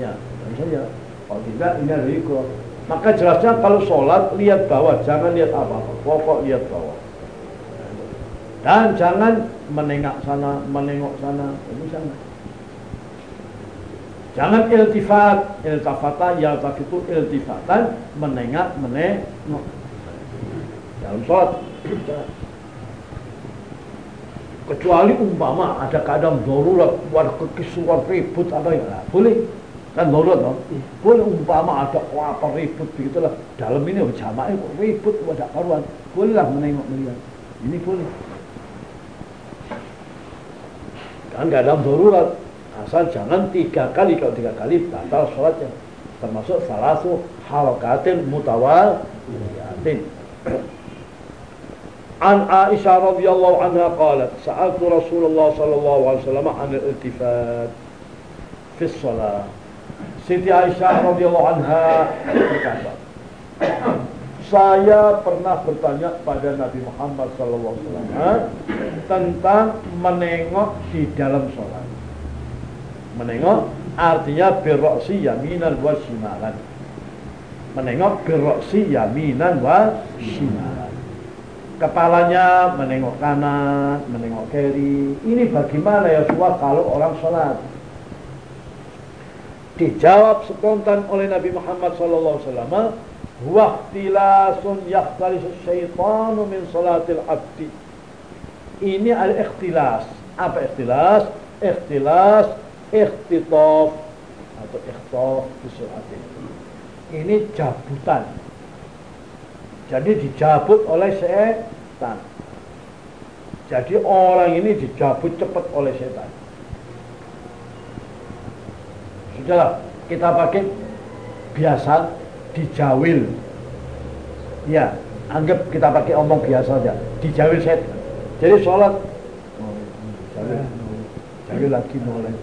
Ya, tentu saja. Kalau tidak, ini ada yukroh. Maka jelasnya kalau sholat lihat bawah, jangan lihat apa-apa. Pokok lihat bawah. Dan jangan menengok sana, menengok sana. Ini jangan. Jangan iltifat, iltafata yaltafitu iltifatan, menengak, menengok. Dalam sholat. Kecuali umpama ada keadaan darurat, ada kekisuan ribut apa ya, nah, boleh. Kan darurat no? Boleh umpama ada apa ribut begitulah. Dalam ini jamaah kok ribut, ada karuan. Bolehlah menengok melihat. Ini boleh. Kan keadaan darurat asal jangan tiga kali kalau tiga kali batal sholatnya termasuk salah satu harakatin mutawaliyatin An Aisyah radhiyallahu anha qalat sa'altu Rasulullah sallallahu alaihi wasallam an al-iltifat fi shalah Siti Aisyah radhiyallahu anha berkata Saya pernah bertanya pada Nabi Muhammad SAW tentang menengok di dalam sholat. Menengok artinya berroksi yaminan wa shimalan. Menengok berroksi yaminan wa shimalan. Kepalanya menengok kanan, menengok kiri. Ini bagaimana ya semua kalau orang sholat? Dijawab spontan oleh Nabi Muhammad SAW. Waqtilasun yakhtalisu syaitanu min salatil abdi. Ini ada ikhtilas. Apa ikhtilas? Ikhtilas, ikhtitof atau surat ini. Ini jabutan. Jadi dijabut oleh setan. Jadi orang ini dijabut cepat oleh setan. Sudahlah, kita pakai biasa dijawil. Ya, anggap kita pakai omong biasa aja. Dijawil setan. Jadi sholat, jawil, lagi mulai.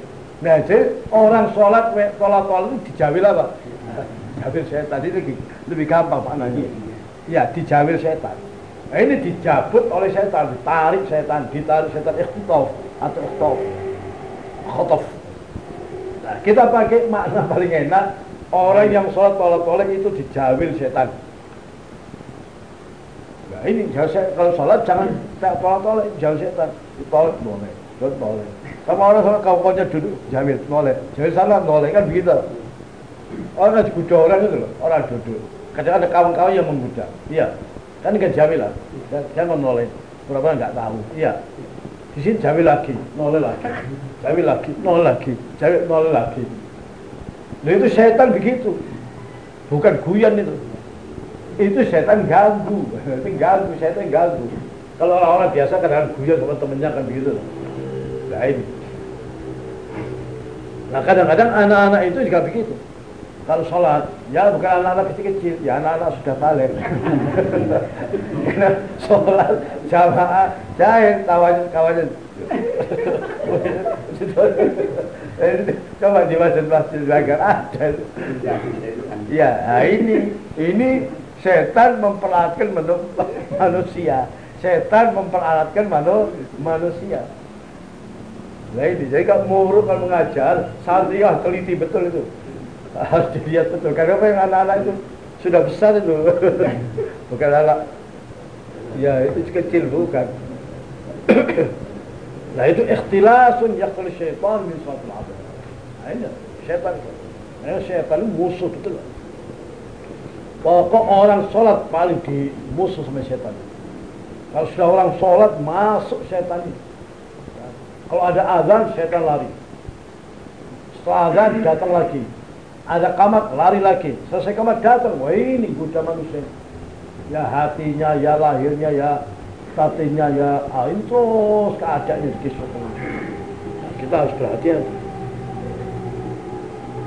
Nah, jadi orang sholat, sholat sholat itu dijawil apa? (laughs) Jawil setan itu lebih, lebih gampang Pak Nabi. Ya, dijawil setan. Nah, ini dijabut oleh setan, ditarik setan, ditarik setan ikhtitof atau ikhtof. Khotof. Nah, kita pakai makna (laughs) paling enak, orang yang sholat tolak-tolak itu dijawil setan. Nah, ini kalau sholat jangan tolak-tolak, jauh setan. Ditolak boleh, ditolak boleh. Sama orang sholat kawan-kawannya duduk, jawil, boleh. Jawil sana, boleh, kan begitu. Orang digudah orang itu loh, orang duduk. Kadang ada kawan-kawan yang menggudah. Iya, kan kan jawil lah. Jangan noleh. Pura-pura nggak tahu. Iya. Di sini jawil lagi, noleh lagi. Jawil lagi, nol lagi. Jawil nol lagi. Nah itu setan begitu. Bukan guyon itu. Itu setan ganggu. (laughs) Itu ganggu, setan ganggu. Kalau orang-orang biasa kadang guyon sama temennya kan begitu. Nah ini. Nah kadang-kadang anak-anak itu juga begitu. Kalau sholat, ya bukan anak-anak kecil-kecil, ya anak-anak sudah balik. Karena sholat jamaah, jahit kawannya kawannya. Coba di masjid-masjid agar ada. Ya, nah ini ini setan memperalatkan manusia. Setan memperalatkan manu, manusia. Nah ini, jadi kalau murid kalau mengajar, santri ah, teliti betul itu (laughs) harus dilihat betul. Karena apa yang anak-anak itu sudah besar itu? (laughs) Bukan anak ya itu kecil bukan. (coughs) Nah itu ikhtilasun yakul syaitan min suatul abad nah ini syaitan. Nah, syaitan itu musuh betul. Pokok orang sholat paling di musuh sama syaitan. Kalau sudah orang sholat masuk syaitan itu kalau ada azan syaitan lari. Setelah azan datang lagi ada kamat lari lagi. Selesai kamat datang. Wah ini buta manusia. Ya hatinya ya lahirnya ya batinnya ya. Ah, ini terus keadaannya dikisah. Nah, kita harus berhati-hati.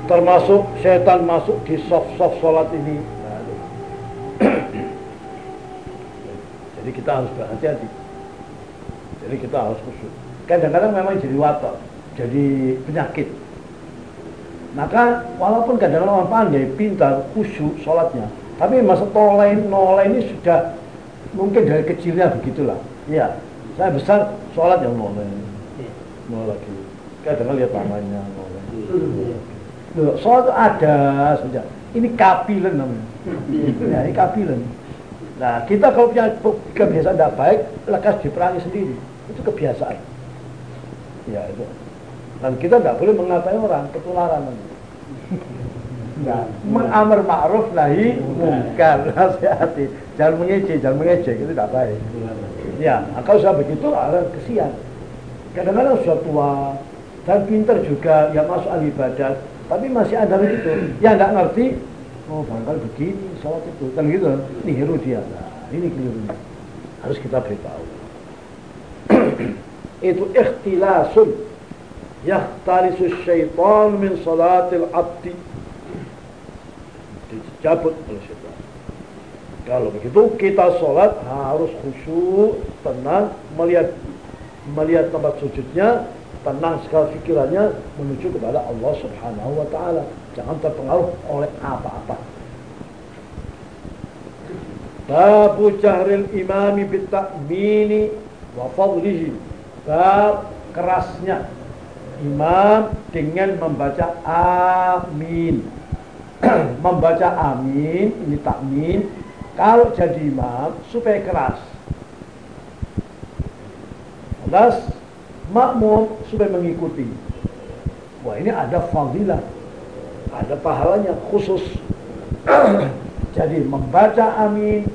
Termasuk setan masuk di soft-soft sholat ini. Nah, jadi kita harus berhati-hati. Jadi kita harus khusyuk. Kadang-kadang memang jadi watak jadi penyakit maka walaupun kadang-kadang orang pandai, pintar, khusyuk sholatnya, tapi masa toleh, noleh ini sudah mungkin dari kecilnya begitulah. Ya, saya besar sholat yang noleh, noleh lagi. Kadang lihat tangannya noleh. Loh, sholat itu ada saja. Ini kapilan namanya. Ya, ini kapilan. Nah, kita kalau punya kebiasaan tidak baik, lekas diperangi sendiri. Itu kebiasaan. Ya, itu. Dan kita tidak boleh mengatai orang, ketularan. Nah, mengamar ma'ruf nahi mungkar. Nasihati. Jangan mengejek jangan mengejek itu tidak baik. Ya nah, kalau sudah begitu ada kesian. Kadang-kadang sudah tua dan pintar juga ya masuk al ibadat tapi masih ada begitu yang nggak ngerti oh barangkali begini sholat itu kan gitu. Nihiru dia. Nah, ini keliru harus kita beritahu. (clears throat) Itu ikhtilasun yahtalisu syaitan min salatil abdi dicabut oleh syaitan. Kalau begitu kita sholat harus khusyuk tenang melihat melihat tempat sujudnya tenang sekali pikirannya menuju kepada Allah subhanahu wa ta'ala. Jangan terpengaruh oleh apa-apa. Babu jahril imami bitakmini wa fadlihi. Bab kerasnya imam dengan membaca amin. (clears throat) membaca amin, ini takmin. Kalau jadi imam supaya keras. Lantas makmum supaya mengikuti. Wah ini ada fadilah, ada pahalanya khusus. (clears throat) Jadi membaca amin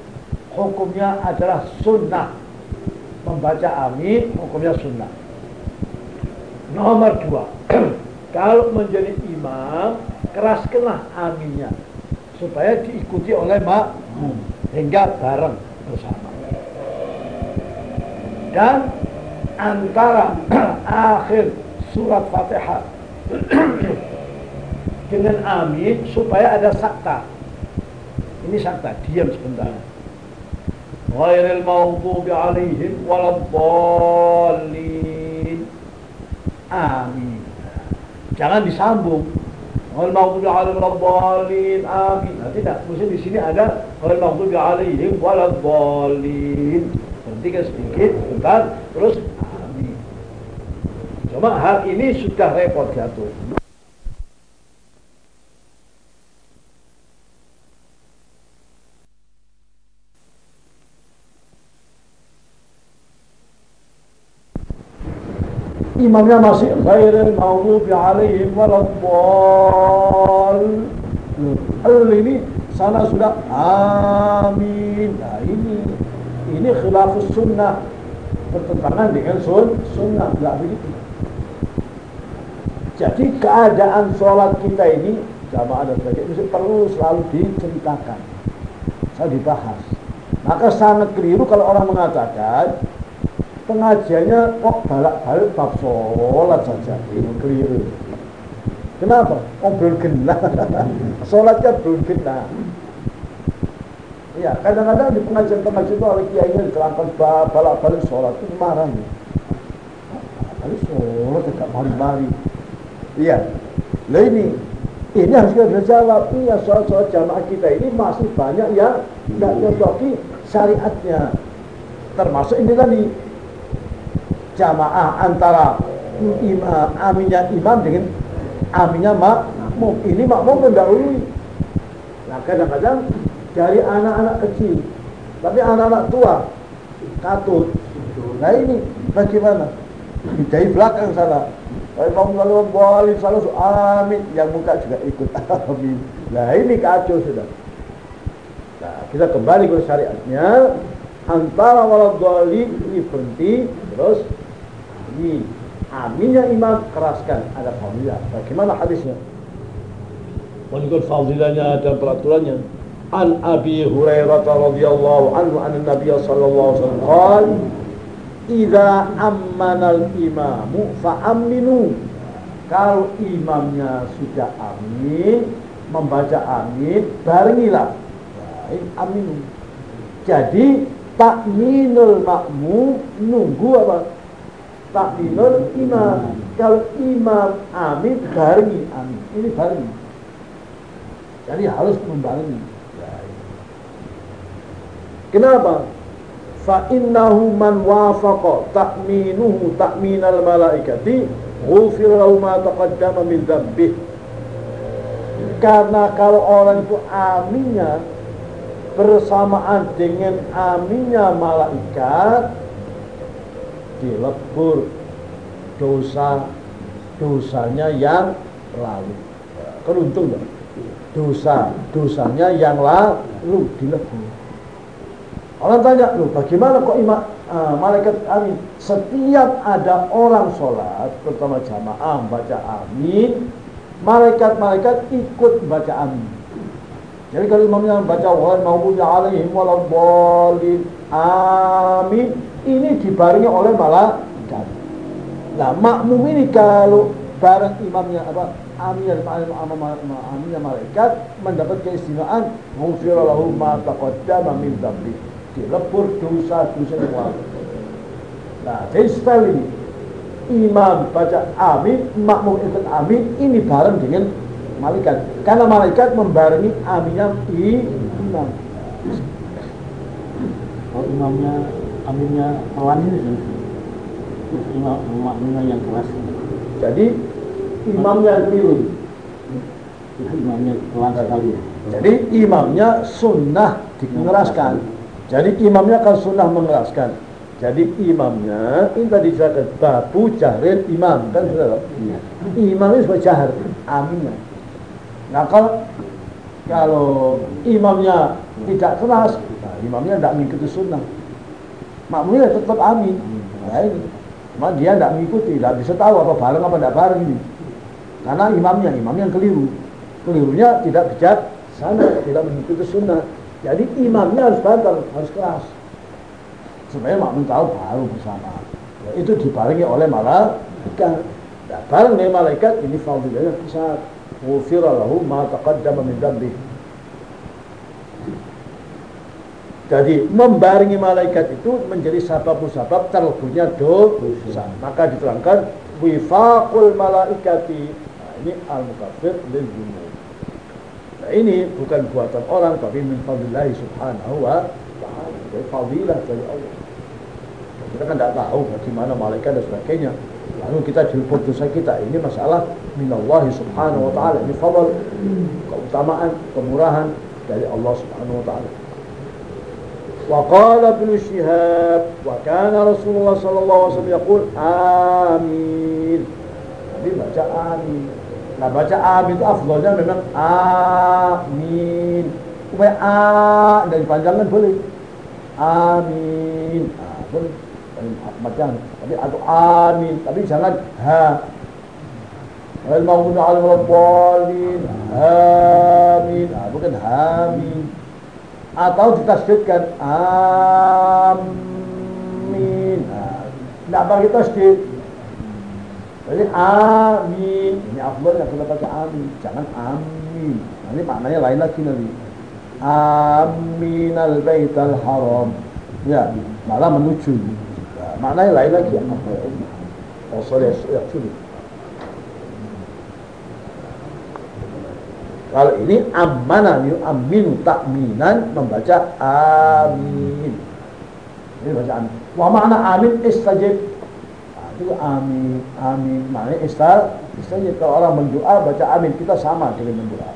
hukumnya adalah sunnah. Membaca amin hukumnya sunnah. Nomor dua, (clears throat) kalau menjadi imam, keraskanlah aminnya supaya diikuti oleh makmum hingga bareng bersama. Dan antara (clears throat) akhir surat Fatihah (clears throat) dengan amin supaya ada sakta ini sakta, diam sebentar. Ghairil maghdubi alaihim waladdallin. Amin. Jangan disambung. Ghairil maghdubi alaihim waladdallin. Amin. Nah, tidak. Mesti di sini ada ghairil maghdubi alaihim waladdallin. Berhentikan sedikit, sebentar, terus amin. Cuma hal ini sudah repot jatuh. Imamnya masih ghairil maghdubi alaihim waladdall al ini sana sudah amin. Nah ini ini khilafus sunnah. Bertentangan dengan sun, sunnah enggak begitu. Jadi keadaan sholat kita ini jamaah dan sebagainya perlu selalu diceritakan. Saya dibahas. Maka sangat keliru kalau orang mengatakan pengajiannya kok balak-balik bab sholat saja? Ini keliru. Kenapa? oh belum kena (laughs) sholatnya belum kena ya kadang-kadang di pengajian-pengajian itu oleh kiainya diterangkan balak-balik sholat itu marah nih. Balik sholat tidak mari-mari. Iya. Lah ini ini harus kita jawab iya sholat-sholat jamaah kita ini masih banyak yang tidak nyocoki syariatnya. Termasuk ini tadi jamaah antara imam, aminnya imam dengan aminnya makmum. Ini makmum mendahului. Nah kadang-kadang dari anak-anak kecil, tapi anak-anak tua katut. Nah ini bagaimana? Dari belakang sana. Imam lalu boleh selalu amin, yang muka juga ikut (laughs) amin. Nah ini kacau sudah. Nah kita kembali ke syariatnya antara waladhalin ini berhenti terus ini aminnya imam. Keraskan ada fadilah bagaimana hadisnya? Menurut fadilahnya ada peraturannya. An Abi Hurairah radhiyallahu anhu an Nabi sallallahu alaihi wasallam qal idza ammana al-imamu fa aminu kalau imamnya sudah amin membaca amin barengilah. Aminu. Jadi takminul makmum nunggu apa? Takminul imam. Kalau imam amin barengi amin. Ini barengi. Jadi harus membarengi. Kenapa? Fa innahu man wafaqa ta'minuhu ta'minal malaikati ghufir lahu ma taqaddama min dzambih. Karena kalau orang itu aminnya bersamaan dengan aminnya malaikat dilebur dosa dosanya yang lalu. Keruntung dong dosa dosanya yang lalu dilebur orang tanya lu bagaimana kok ima, uh, malaikat amin? Setiap ada orang sholat pertama jamaah baca amin malaikat-malaikat ikut baca amin. Jadi kalau imamnya baca wa maupun alaihim waladdallin amin ini dibarengi oleh malaikat. Nah, makmum ini kalau bareng imamnya apa? Amin aminnya malaikat mendapat keistimewaan ghufira lahu ma taqaddama min. Dilebur dosa-dosa yang. Nah, style ini imam baca amin, makmum ikut amin, ini bareng dengan malaikat. Karena malaikat membarengi aminnya imam. Imamnya amirnya pelan ini imam imamnya yang keras. Jadi imamnya keliru imamnya pelan sekali. Jadi imamnya sunnah dikeraskan jadi imamnya kan sunnah mengeraskan. Jadi imamnya ini tadi saya babu jahril imam. Kan sudah iya. imamnya sebagai jahar aminnya nah kalau kalau imamnya tidak keras. Nah, imamnya tidak mengikuti sunnah. Makmumnya tetap amin. Nah ini. Cuma dia tidak mengikuti tidak bisa tahu apa bareng apa tidak bareng ini. Karena imamnya imamnya yang keliru. Kelirunya tidak bijak sana tidak mengikuti sunnah. Jadi imamnya harus bantal harus keras. Supaya makmum tahu baru bersama. Ya, itu dibarengi oleh malaikat. Nah, bareng dengan malaikat ini fadilahnya besar. Ghufira lahu ma taqaddama min dhanbi. Jadi membarengi malaikat itu menjadi sabab-sabab terlebuhnya dosa. Maka diterangkan wifaqul malaikati. Nah, ini al-mukaffir lil Nah, ini bukan buatan orang tapi min fadlillahi subhanahu wa ta'ala. Fadilah dari Allah. Kita kan tidak tahu bagaimana malaikat dan sebagainya. Lalu kita diliput dosa kita. Ini masalah minallahi subhanahu wa ta'ala. Ini fadl, keutamaan, kemurahan dari Allah subhanahu wa ta'ala. وقال ابن شهاب وكان رسول الله صلى الله عليه وسلم يقول آمين Nabi baca amin nah baca amin itu afdolnya memang amin supaya a dari panjangan boleh amin ah, boleh macam tapi atau amin tapi jangan ha al maghdubi alaihim waladdallin amin nah, bukan amin atau ditasdidkan amin. Nah, tidak pakai tasdid. Jadi amin. Ini afdal yang kita pakai amin. Jangan amin. Nanti maknanya lain lagi nanti. Amin al baital haram. Ya malah menuju. Maknanya lain lagi. Apa ya? Oh sorry ya sulit kalau ini amana aminu takminan membaca amin. Ini baca amin. Wa makna amin istajib. Nah, itu amin amin. Maknanya istar istajib. Kalau orang mendoa baca amin. Kita sama dengan mendoa.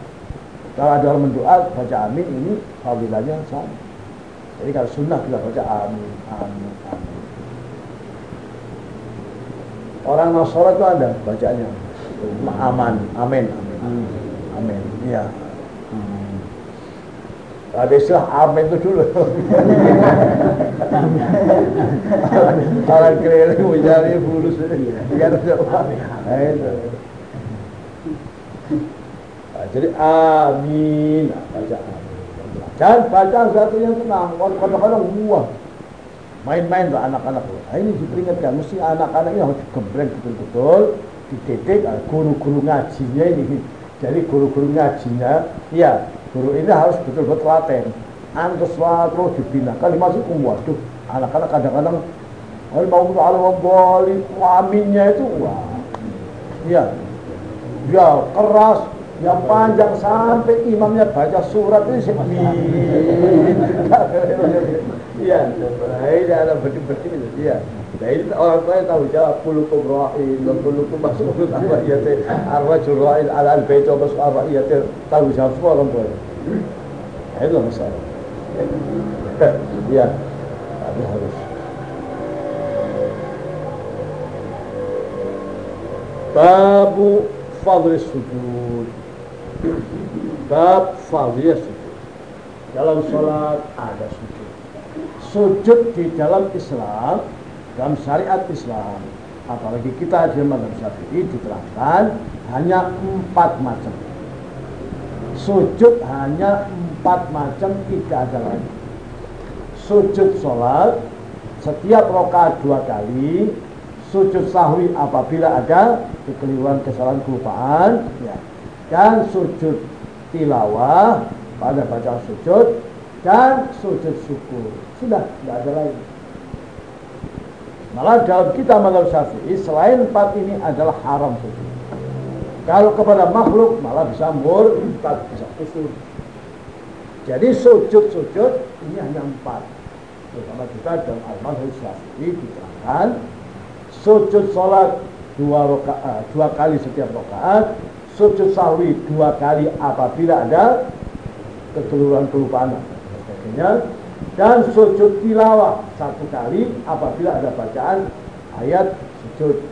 Kalau ada orang mendoa baca amin ini fadilahnya sama. Jadi kalau sunnah kita baca amin amin amin. Orang Nasara itu ada bacanya. Aman, amin, amin. Amin. Iya. Hmm. Ada istilah amin itu dulu. (laughs) Orang keliling mencari fulus. Iya, nah, itu. Nah, jadi amin. Nah, baca amin. Dan baca satu yang tenang. Kadang-kadang wah main-main lah anak-anak nah, ini diperingatkan mesti anak-anak ini harus digembreng betul-betul dididik nah, guru-guru ngajinya ini jadi guru-guru ngajinya ya guru ini harus betul-betul telaten antus terus dibina kan masuk waduh anak-anak kadang-kadang Oh, mau Allah aminnya itu wah ya ya keras yang panjang sampai imamnya baca surat ini Iya, ini ada berarti itu. Iya. Nah ini orang tua tahu jawab kulukum ra'in kulukum mas'ulun an ra'iyati arwajul ra'in ala al-bait wa mas'ul ra'iyati tahu jawab semua orang tua. Nah itu masalah. (laughs) Iya. Tapi harus Babu fadlis sujud. Bab fadlis sujud. Dalam sholat ada sujud sujud di dalam Islam dalam syariat Islam apalagi kita di mazhab Syafi'i diterangkan hanya empat macam sujud hanya empat macam tidak ada lagi sujud sholat setiap rokaat dua kali sujud sahwi apabila ada kekeliruan kesalahan kelupaan ya. dan sujud tilawah pada bacaan sujud dan sujud syukur. Sudah, tidak ada lagi. Malah dalam kita mazhab Syafi'i selain empat ini adalah haram sujud. Kalau kepada makhluk malah bisa murtad, bisa kufur. Jadi sujud-sujud ini hanya empat. terutama kita dalam al-madhab syafi'i diterangkan sujud sholat dua rakaat dua kali setiap rakaat sujud sahwi dua kali apabila ada kekeluaran kelupaan dan dan sujud tilawah. Satu kali apabila ada bacaan ayat sujud.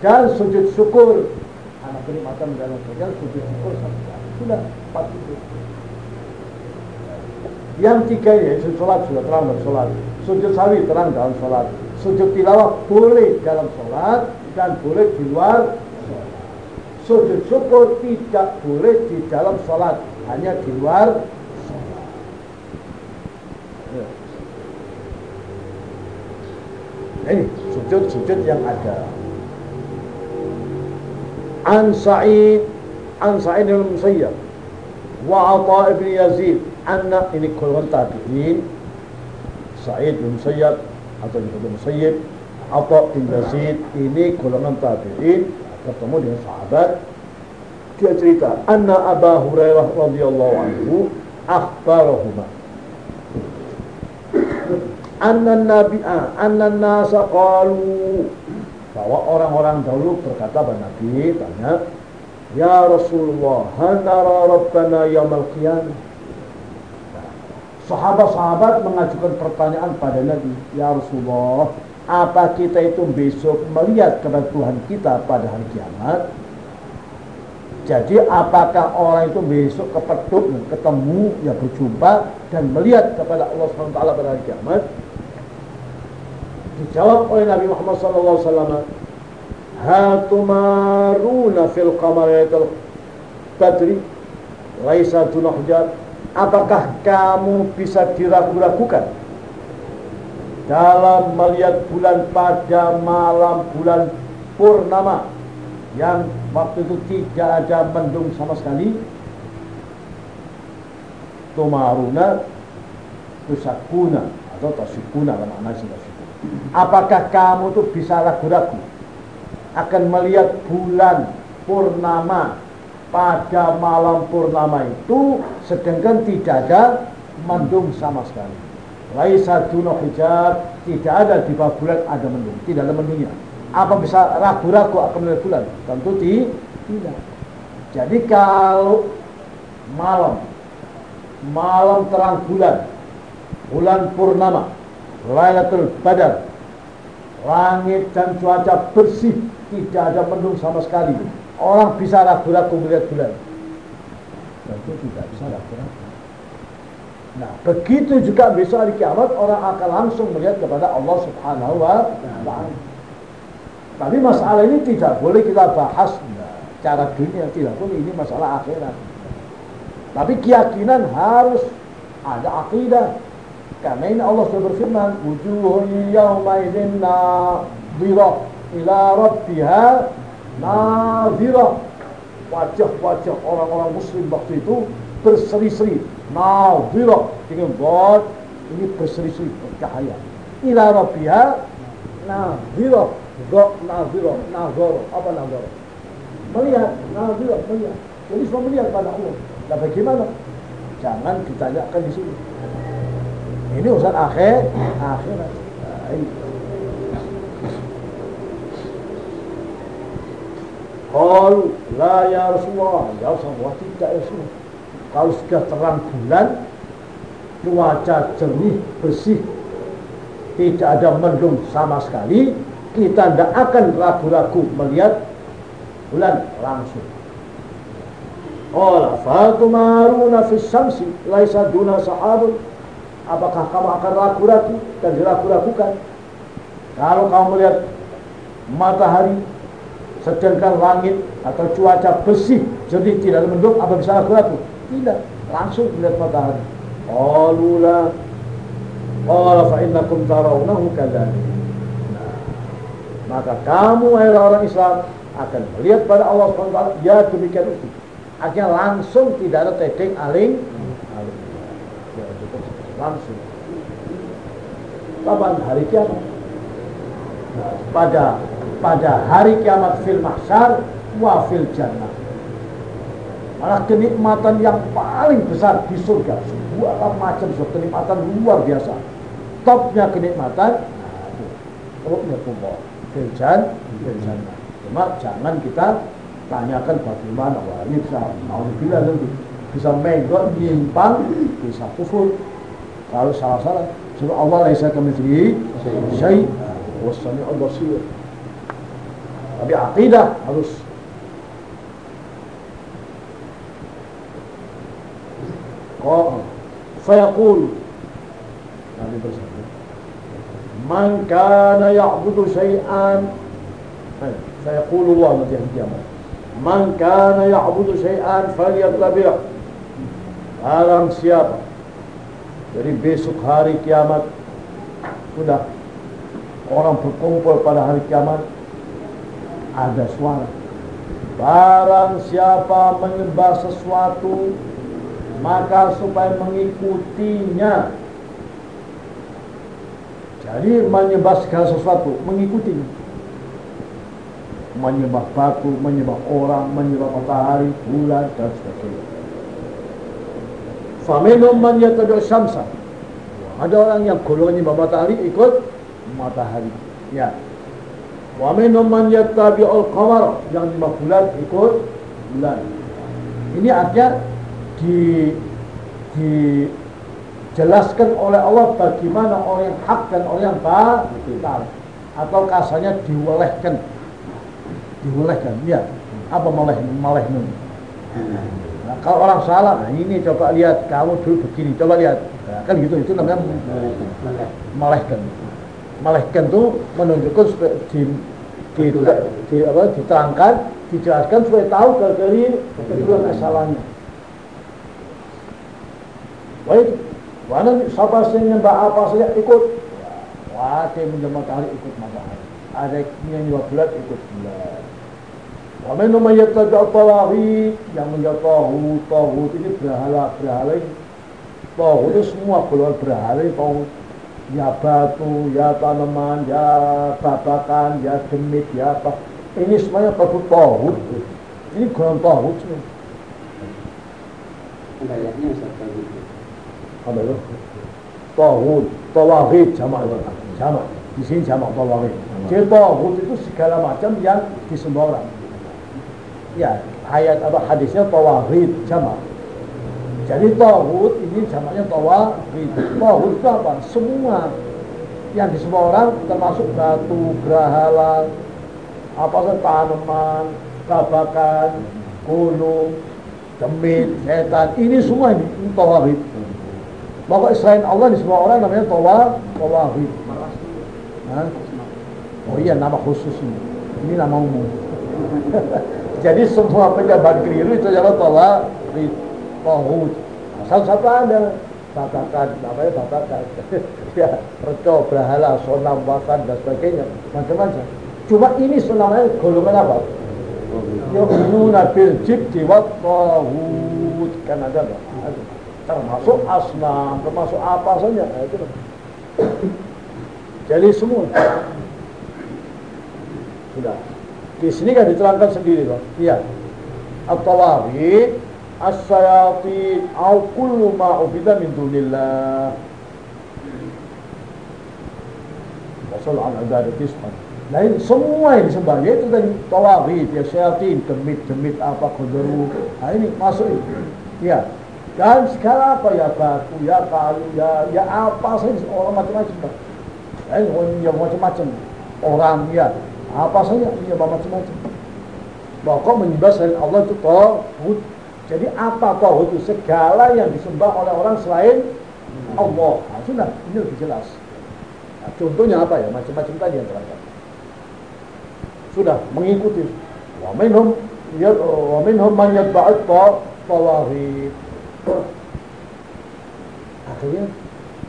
Dan sujud syukur. Anak kenikmatan dalam kerja sujud syukur satu kali. Sudah empat sujud. Yang tiga ini sujud sholat sudah terang dalam sholat. Sujud sawi terang dalam sholat. Sujud tilawah boleh dalam sholat dan boleh di luar sholat. Sujud syukur tidak boleh di dalam sholat. Hanya di luar sholat ya. Ini sujud-sujud yang ada. An Sa'id An Sa'id al-Musayyab wa Atha ibn Yazid. Anna ini golongan tabi'in. Sa'id bin Musayyab atau bin Musayyib. Atha bin Yazid ini golongan tabi'in. Ketemu dengan sahabat. Dia cerita anna Aba Hurairah radhiyallahu anhu akhbarahuma anna nabi'a anna nasa qalu bahwa orang-orang dahulu berkata pada Nabi tanya Ya Rasulullah hal nara rabbana yaumal qiyamah Sahabat-sahabat mengajukan pertanyaan pada Nabi, Ya Rasulullah, apa kita itu besok melihat kepada Tuhan kita pada hari kiamat? Jadi apakah orang itu besok kepeduk ketemu, ya berjumpa dan melihat kepada Allah SWT pada hari kiamat? Dijawab oleh Nabi Muhammad SAW, Hal tumaruna fil qamariyatul badri? Laisa dunahjar. Apakah kamu bisa diragu-ragukan dalam melihat bulan pada malam bulan purnama yang waktu itu tidak ada mendung sama sekali? Tumaruna tusakuna atau tasikuna makna apakah kamu tuh bisa ragu-ragu akan melihat bulan purnama pada malam purnama itu sedangkan tidak ada mendung sama sekali. Laisa duno hijab, tidak ada di bawah bulan ada mendung, tidak ada mendungnya. Apa bisa ragu-ragu akan melihat bulan? Tentu tidak. Jadi kalau malam malam terang bulan, bulan purnama, Lailatul Badar, langit dan cuaca bersih, tidak ada mendung sama sekali Orang bisa ragu-ragu melihat bulan. Tentu tidak bisa ragu-ragu. Nah, begitu juga besok hari kiamat orang akan langsung melihat kepada Allah Subhanahu wa taala. Tapi masalah ini tidak boleh kita bahas nah, cara dunia tidak boleh ini masalah akhirat. Tapi keyakinan harus ada akidah. Karena ini Allah sudah berfirman, "Wujuhun yawma idzin nadhirah ila rabbiha Nazirah wajah-wajah orang-orang muslim waktu itu berseri-seri nazirah dengan God ini berseri-seri bercahaya. Ila rabbiha nazirah God nazirah nazar apa nazar melihat nazirah melihat. Jadi semua melihat pada Allah. Nah bagaimana? Jangan ditanyakan di sini ini urusan akhir akhirat Qalu la ya Rasulullah. Ya Rasulullah tidak ya Rasulullah. Kalau sudah terang bulan, cuaca jernih, bersih, tidak ada mendung sama sekali, kita tidak akan ragu-ragu melihat bulan langsung. Qala fatumaruna fis syamsi laisa duna sahabun. Apakah kamu akan ragu-ragu dan diragu-ragukan? Kalau kamu melihat matahari sedangkan langit atau cuaca bersih jadi tidak mendung apa bisa ragu-ragu? Tidak langsung melihat matahari. Qalula qala fa innakum tarawnahu kadzalik. Nah, maka kamu hai orang Islam akan melihat pada Allah SWT ya demikian itu. Akhirnya langsung tidak ada tedeng aling langsung. Kapan? Hari kiamat. Nah, pada pada hari kiamat fil mahsyar wa fil jannah. Malah kenikmatan yang paling besar di surga. Sebuah macam kenikmatan luar biasa. topnya kenikmatan nah, kumur filjan filjan cuma jangan kita tanyakan bagaimana. Wah ini bisa alhamdulillah nanti bisa menggot nyimpang bisa kufur kalau salah-salah sebab Allah laisa kamitslihi syai. Wasami'ul basir tapi akidah harus. Kok? Fayaqul. Nabi bersabda Man kana ya'budu syai'an Fayaqulu Allah nanti hari kiamat. Man kana ya'budu syai'an falyattabi' Barang siapa Jadi besok hari kiamat Sudah Orang berkumpul pada hari kiamat Ada suara. Barang siapa menyembah sesuatu Maka supaya mengikutinya. Jadi menyembah segala sesuatu Mengikutinya. Menyembah batu, menyembah orang Menyembah matahari, bulan dan sebagainya Faminum man yatabi'u syamsa. Ada orang yang golongannya matahari ikut matahari. Ya. Wa minhum man yattabi'ul qamar, yang lima bulan ikut bulan. Ini artinya di dijelaskan oleh Allah bagaimana orang yang hak dan orang yang batil atau kasarnya diwelehkan diwelehkan ya apa maleh maleh nun kalau orang salah, nah ini coba lihat kamu dulu begini, coba lihat, nah, kan gitu itu namanya malehkan. Malehkan itu menunjukkan supaya di, di, di, apa, diterangkan, dijelaskan supaya tahu dari kedua kesalahannya. Baik, mana siapa sih nyembah apa saja ikut. Wah, dia menyembah matahari ikut matahari. Ada yang nyembah bulan ikut bulan. Wa minhum man yattabi'u yang menjadi taghut, taghut ini berhala-berhala ini. Taghut itu semua golongan berhala taghut. Ya batu, ya tanaman, ya babakan, ya demit, ya apa. Ini semuanya batu taghut. Ini golongan taghut semua. Ayatnya Ustaz Taghut. Apa itu? Taghut, tawaghit jamak jamak. Di sini jamak tawaghit. Jadi taghut itu segala macam yang disembah orang ya ayat apa hadisnya tawahid jamak. Jadi tawud ini jamaknya tawahid tawud itu apa? Semua yang di semua orang termasuk batu berhala apa saja tanaman babakan gunung demit setan ini semua ini, tawahid maka selain Allah di semua orang namanya tawa tawahid oh iya nama khusus ini. Ini nama umum (laughs) Jadi semua pejabat keliru itu adalah tawhid, tauhid. Asal satu ada babakan, namanya babakan. (laughs) ya, reco, berhala, sonam, wakan dan sebagainya, macam-macam. Cuma ini namanya golongan apa? Yu'minuna bil jibti wa tauhid. Kan ada termasuk asnam, termasuk apa saja. Nah, itu. Jadi semua sudah di sini kan diterangkan sendiri loh. Iya. At-tawawi as-sayatin au kullu ma ubida min dunillah. Wasal an ibadati. Nah ini semua yang disembah itu tadi tawawi, ya syaitin, demit-demit apa kudaru. Nah ini masuk ini. Ya. Dan segala apa ya batu, ya kayu, ya ya apa saja orang macam-macam. Ya, yang macam-macam orang ya apa saja? Iya macam-macam pokok menyembah selain Allah itu tauhid? Jadi apa tauhid itu? Segala yang disembah oleh orang selain Allah. Nah, sudah ini lebih jelas. Nah, contohnya apa ya? Macam-macam tadi yang terangkan. Sudah mengikuti. Wa minhum ya wa minhum man yatba'at tawahid. Akhirnya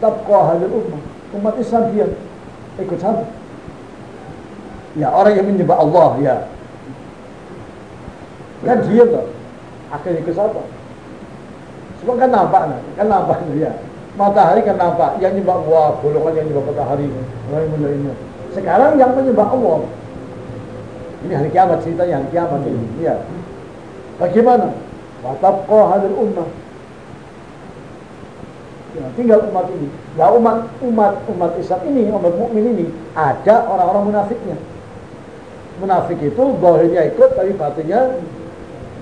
tabqa hadil ummah. Umat Islam dia ikut sama Ya orang yang menyembah Allah ya. Kan dia tuh akhirnya ke siapa? Semua kan nampak kan nampak ya. Matahari kan nampak yang menyembah wah golongan yang menyembah matahari orang ini. Sekarang yang menyembah Allah. Ini hari kiamat cerita yang kiamat ini. Ya. Bagaimana? Watabqa hadil ummah. Nah, tinggal umat ini. Nah umat umat umat Islam ini, umat mukmin ini ada orang-orang munafiknya. Munafik itu bahwanya ikut tapi batinnya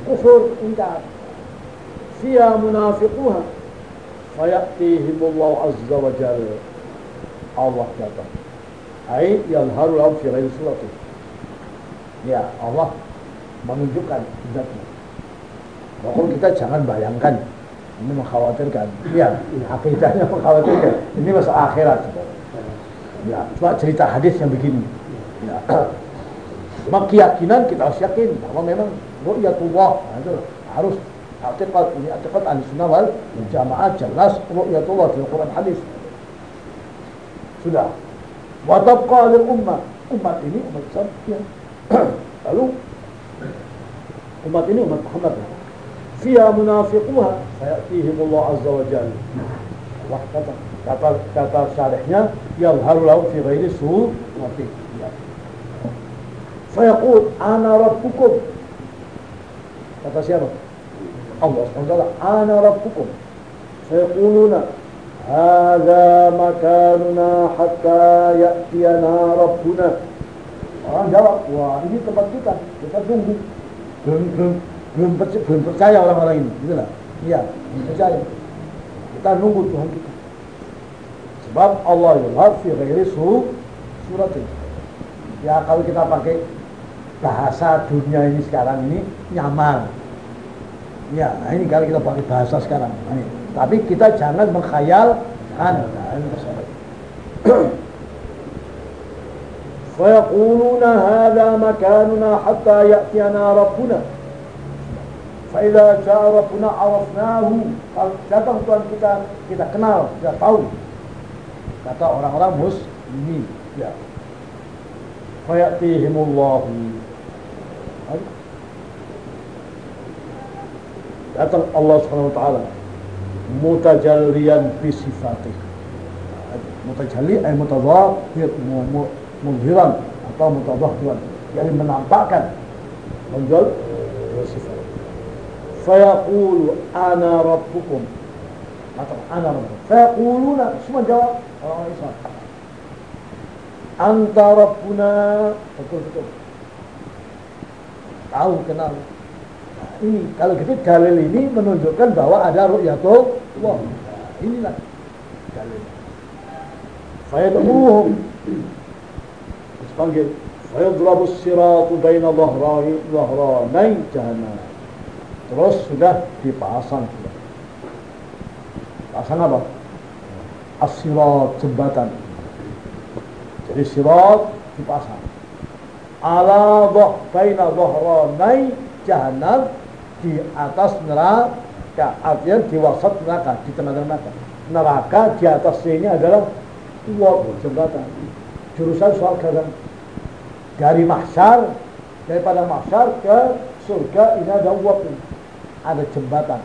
kufur ingkar. Fia munafiquha fayatihimullahu azza wa jalla. Allah datang. Ai yalharu lahum fi ghairi surati. Ya, Allah menunjukkan zatnya. Pokoknya kita jangan bayangkan ini mengkhawatirkan. Ya, akidahnya mengkhawatirkan. Ini masalah akhirat. Ya, cuma cerita hadis yang begini. Ya. Cuma keyakinan kita harus yakin bahwa memang ru'yatullah nah, itu harus i'tiqad ini i'tiqad ahli sunnah wal jamaah jelas ru'yatullah di Quran hadis. Sudah. Wa tabqa lil ummah. Umat ini umat Islam ya. (clears throat) Lalu umat ini umat Muhammad fiha munafiquha fayatihimullah azza wa jalla Allah kata kata kata syarihnya yalharu lahu fi ghairi ya. Fayaqul ana rabbukum. Kata siapa? Allah SWT ana rabbukum. Fayaquluna hadha makanuna hatta ya'tiyana rabbuna. Orang jawab wah ini tempat kita kita tunggu. Belum belum belum percaya, belum percaya orang-orang ini gitu lah. Iya belum percaya. Kita nunggu Tuhan kita. Sebab Allah yulhar fi ghairi surat ini. Ya kalau kita pakai bahasa dunia ini sekarang ini nyaman ya nah ini kalau kita pakai bahasa sekarang ini. tapi kita jangan mengkhayalkan nah, ini masalah فيقولون هذا مكاننا حتى يأتينا ربنا Faidah ja'arafuna arafnahu Kalau datang Tuhan kita, kita kenal, kita tahu Kata orang-orang muslimin Ya Fayatihimullahu Datang Allah SWT Mutajallian bisifatih Mutajalli ay mutadhahir Mudhiran Atau mutadhahiran Yang menampakkan Menjual sifat. Fayaqulu ana rabbukum. Atau ana rabbukum. Fayaquluna semua jawab orang Islam. Anta rabbuna. Betul betul. Tahu kenal ini kalau gitu dalil ini menunjukkan bahwa ada ru'yatul Allah nah, inilah dalil fayad'uhum panggil fayadrabu siratu baina dhahrai dhahranai jahannam Terus sudah dipasang sudah. Pasang apa? Asirat jembatan. Jadi sirat dipasang. Ala baina dhahranai jahannam di atas neraka. Artinya di wasat neraka, di tengah neraka. Neraka di atas ini adalah uap jembatan. Jurusan soal kan dari mahsyar daripada mahsyar ke surga ini ada ini ada jembatan.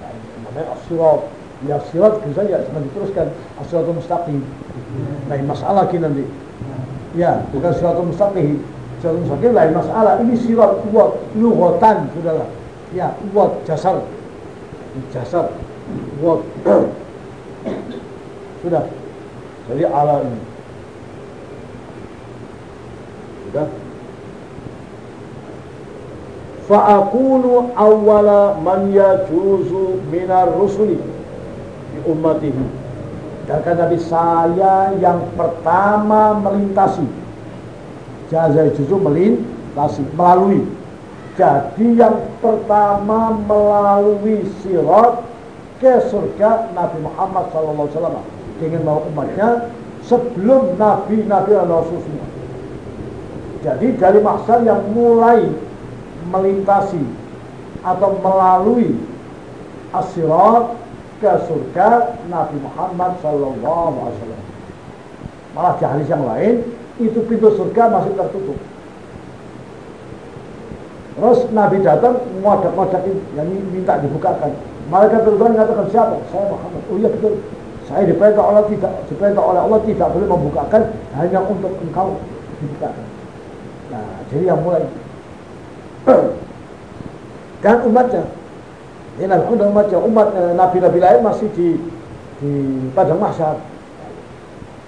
Nah, namanya asirat. Ya sirat bisa ya cuma diteruskan asiratul mustaqim. Nah, masalah kita nanti. Ya, bukan siratul mustaqim. Siratul mustaqim lain masalah. Ini sirat uat lughatan sudahlah. Ya, uat jasar. Jasar. Uat. (coughs) Sudah. Jadi ala ini. Sudah fa'akunu awwala man yajuzu minar rusuli di ummatihi dan Nabi saya yang pertama melintasi jaza juzu melintasi melalui. Jadi yang pertama melalui sirat ke surga Nabi Muhammad SAW ingin mau umatnya sebelum Nabi Nabi Rasul semua jadi dari maksal yang mulai melintasi atau melalui asirat ke surga Nabi Muhammad Wasallam. Malah di hadis yang lain itu pintu surga masih tertutup. Terus Nabi datang ngodak-ngodak yang minta dibukakan. Malaikat Tuhan mengatakan siapa? Saya Muhammad. Oh iya betul. Saya diperintah oleh tidak diperintah oleh Allah tidak boleh membukakan hanya untuk engkau dibukakan. Nah, jadi yang mulai (clears throat) dan umatnya ini Nabi umatnya umat eh, nabi-nabi lain masih di di padang mahsyar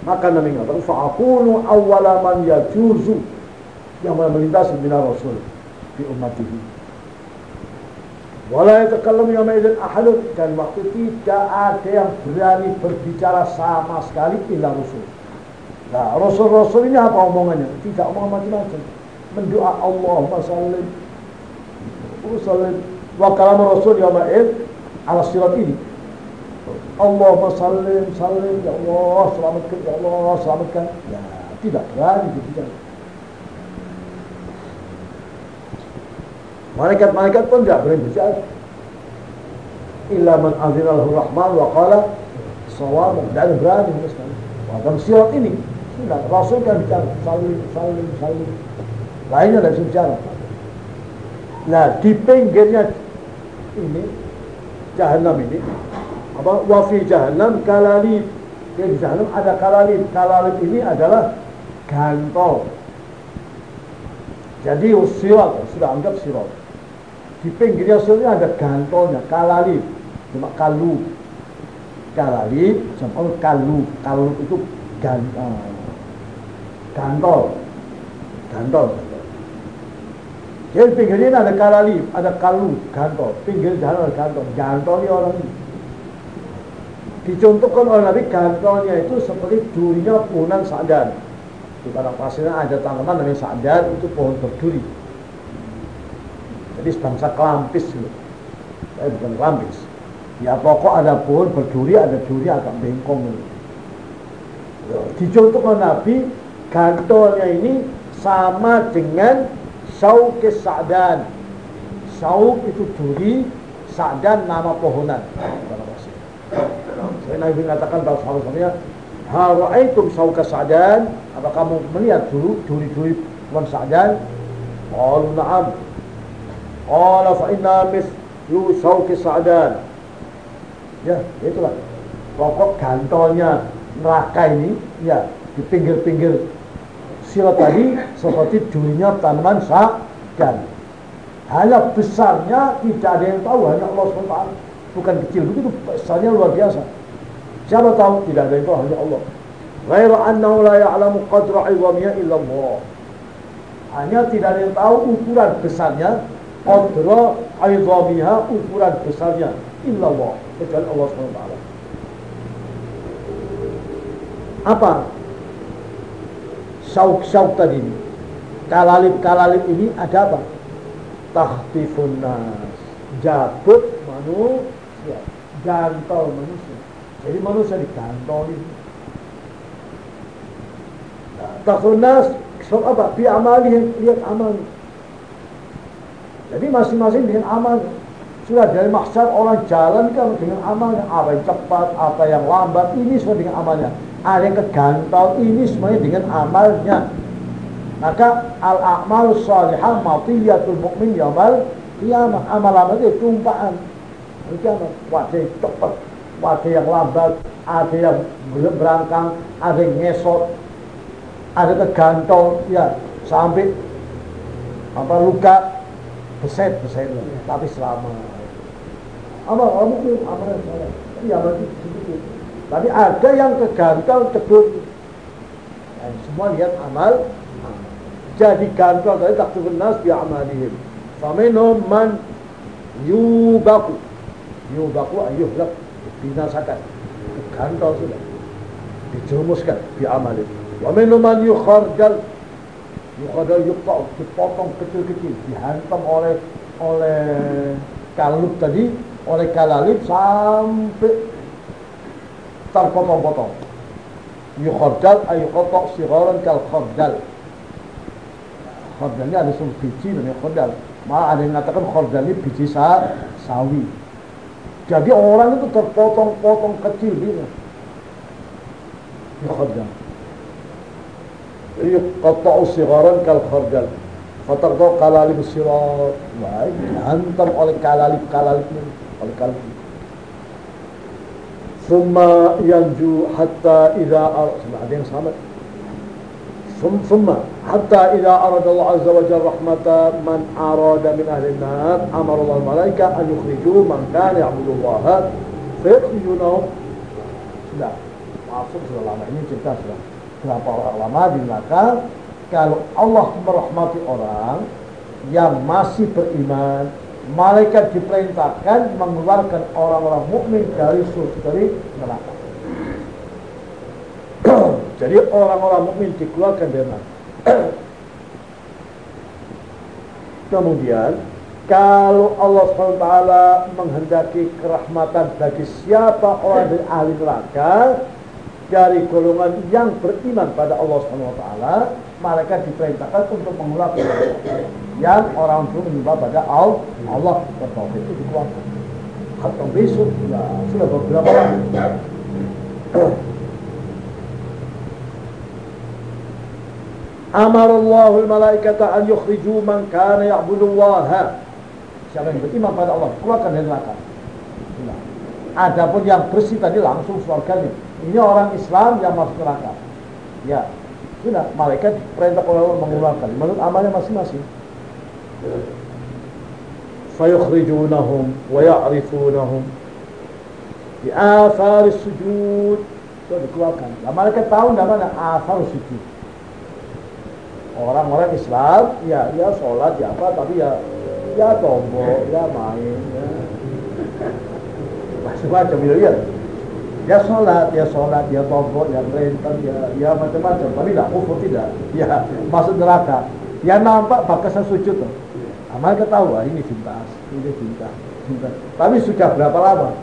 maka Nabi mengatakan fa'akunu awwala man yajuzu yang melintasi bina Rasul di umat ini Wala yatakallamu yawma idzin ahadun dan waktu tidak ada yang berani berbicara sama sekali illa Rasul. Nah, Rasul-Rasul ini apa omongannya? Tidak omong macam-macam. Mendoa Allah sallim. Sallim. Wa kalam Rasul yawma idzin ala sirat ini. Allah sallim, sallim, ya Allah, selamatkan, ya Allah, selamatkan. Ya, tidak berani berbicara. Malaikat-malaikat pun tidak boleh bicara. Illa man rahman wa qala sawab. Tidak berani sama sekali. Bahkan sirat ini sudah Rasul kan bicara salim, salim, salim. Lainnya tidak bicara. Nah di pinggirnya ini jahanam ini apa wafi jahanam kalalib di jahanam ada kalalib kalalib ini adalah gantol jadi sirat sudah anggap sirat di pinggirnya sini ada gantolnya, kalalip, cuma kalu. Kalalip, sama kalu. Kalu itu gan, uh, gantol. Gantol. Jadi pinggirnya ada kalalip, ada kalu, gantol. Pinggir jalan ada gantol. Gantolnya orang ini. Dicontohkan oleh Nabi gantolnya itu seperti durinya pohonan sadan. Di padang pasirnya ada tanaman namanya sadan, itu pohon berduri jadi bangsa kelampis gitu. Eh, bukan kelampis. Ya pokok ada pohon berduri, ada duri agak bengkong gitu. Dicontohkan Nabi, gantolnya ini sama dengan sauk sa'dan. Sauk itu duri, sa'dan nama pohonan. Nabi mengatakan bahwa sahabat-sahabatnya, Hara'aitum sauka sa'dan, apa kamu melihat dulu duri-duri pohon sa'dan? Qalu na'am. Qala fa inna mislu sauki sa'dan. Ya, itulah. Pokok gantolnya neraka ini ya di pinggir-pinggir silat tadi seperti durinya tanaman sa'dan. Hanya besarnya tidak ada yang tahu, hanya Allah SWT. Bukan kecil, begitu besarnya luar biasa. Siapa tahu? Tidak ada tahu, hanya Allah. Ghaira annahu la ya'lamu qadra 'idhamiyya illa Allah. Hanya tidak ada yang tahu ukuran besarnya qadra aidhamiha ukuran besarnya illallah kecuali Allah SWT apa syauk-syauk tadi ini kalalip-kalalip ini ada apa tahtifun nas jabut manusia gantol manusia jadi manusia digantol ini nah, tahtifun nas so apa bi amali lihat amal jadi masing-masing dengan amal. Sudah dari maksud orang jalan kan dengan amalnya. Apa yang cepat, apa yang lambat, ini semua dengan amalnya. Ada yang kegantol, ini semuanya dengan amalnya. Maka al-a'mal salihah matiyatul mu'min yamal kiamat. Amal-amal itu tumpaan. Kiamat. Wajah cepat, wajah yang lambat, ada yang berangkang, ada yang ngesot, ada kegantol, ya sampai apa luka? Beset beset. Tapi selama. Amal itu? Amal soleh tapi amal itu sedikit tapi ada yang kegantal tegur dan semua lihat amal. Jadi gantal tadi tak nas bi amalihim. Faminhum man yubaku. Yubaku ayuhlak binasakan gantal sudah dijerumuskan bi amalihim wa minhum man yukharjal Yukhadal yukta dipotong kecil-kecil, dihantam oleh oleh kalub tadi, oleh kalalib sampai terpotong-potong. Yukhadal ayukotok sigaran kal khardal. Khardal ini ada sumber biji namanya khardal. Malah ada yang mengatakan khardal ini biji sa sawi. Jadi orang itu terpotong-potong kecil gitu. Yukhadal. يقطع صغارا كالخردل فتقطع kalalib sirat baik dihantam oleh kalalib-kalalib oleh kalib ثم ينجو حتى إذا ada yang sama ثم حتى إذا أراد الله عز وجل رحمة من أراد من أهل النار أمر الله الملائكة أن يخرجوا من كان يعبد الله فيخرجونهم Tidak masuk sudah lama ini cerita sudah berapa orang lama di neraka kalau Allah merahmati orang yang masih beriman malaikat diperintahkan mengeluarkan orang-orang mukmin dari surga dari neraka jadi orang-orang mukmin dikeluarkan dari neraka. (clears throat) Kemudian kalau Allah SWT menghendaki kerahmatan bagi siapa orang dari ahli neraka dari golongan yang beriman pada Allah SWT mereka diperintahkan untuk mengeluarkan yang orang itu menyembah pada Allah Allah bertauhid itu dikeluarkan. Atau besok ya, sudah beberapa lama (clears throat) Amar Allahul malaikata an yukhriju man kana ya'budu Allah. Siapa yang beriman pada Allah, keluarkan dari neraka. Nah. Adapun yang bersih tadi langsung surga ini. Ini orang Islam yang masuk neraka. Ya, sudah malaikat perintah oleh Allah mengeluarkan menurut amalnya masing-masing. Fayukhrijunahum wa ya'rifunahum bi sujud. Itu dikeluarkan. Nah, malaikat tahu mana athar sujud orang-orang Islam ya ya sholat ya apa tapi ya ya tombol ya main ya. Macam-macam ya ya. Ya sholat ya sholat ya tombol ya perintah ya ya macam-macam. Tapi tidak kufur tidak. Ya masuk neraka. Ya nampak bakasan sujud tuh amal ketawa ini cinta ini cinta tapi sudah berapa lama?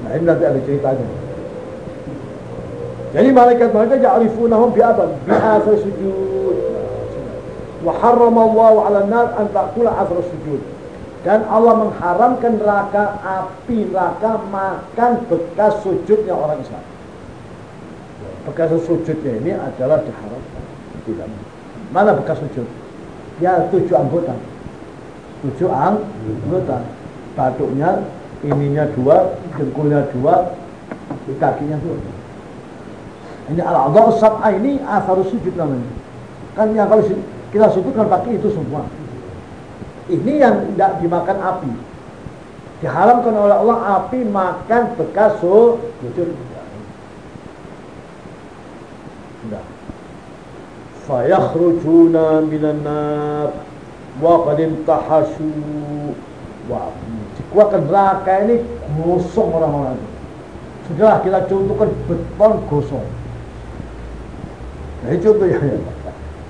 Nah ini nanti ada ceritanya. Jadi malaikat-malaikat ya'rifunahum bi'aban bi'athar sujud wa harramallahu 'ala nar an ta'kula asra sujud. Dan Allah mengharamkan neraka api neraka makan bekas sujudnya orang Islam. Bekas sujudnya ini adalah diharamkan. Tidak. Mana bekas sujud? Ya tujuh anggota. Tujuh anggota. Batuknya, ininya dua, jengkulnya dua, kakinya dua. Ini al-adha sab'a ini asar sujud namanya. Kan yang kalau kita sebutkan pakai itu semua. Ini yang tidak dimakan api. Diharamkan oleh Allah api makan bekas sujud. Tidak. Fayakhrujuna minan nar wa qad imtahashu wa dikeluarkan neraka ini gosong orang-orang itu. Sudah kita contohkan beton gosong. Nah, itu contoh ya.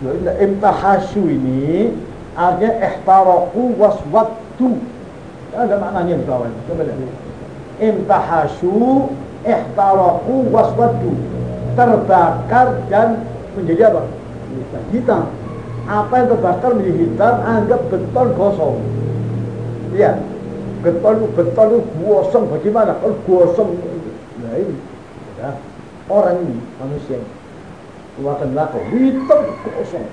Imtahasyu ini artinya ihtaraku waswattu. Ada maknanya di bawah ini. Coba lihat. Imtahasyu ihtaraku waswattu. Terbakar dan menjadi apa? Hitam. Apa yang terbakar menjadi hitam anggap beton gosong. Iya. Beton beton itu gosong bagaimana? Kalau gosong nah ini ya. orang ini manusia ini keluarkan neraka hitam kosong.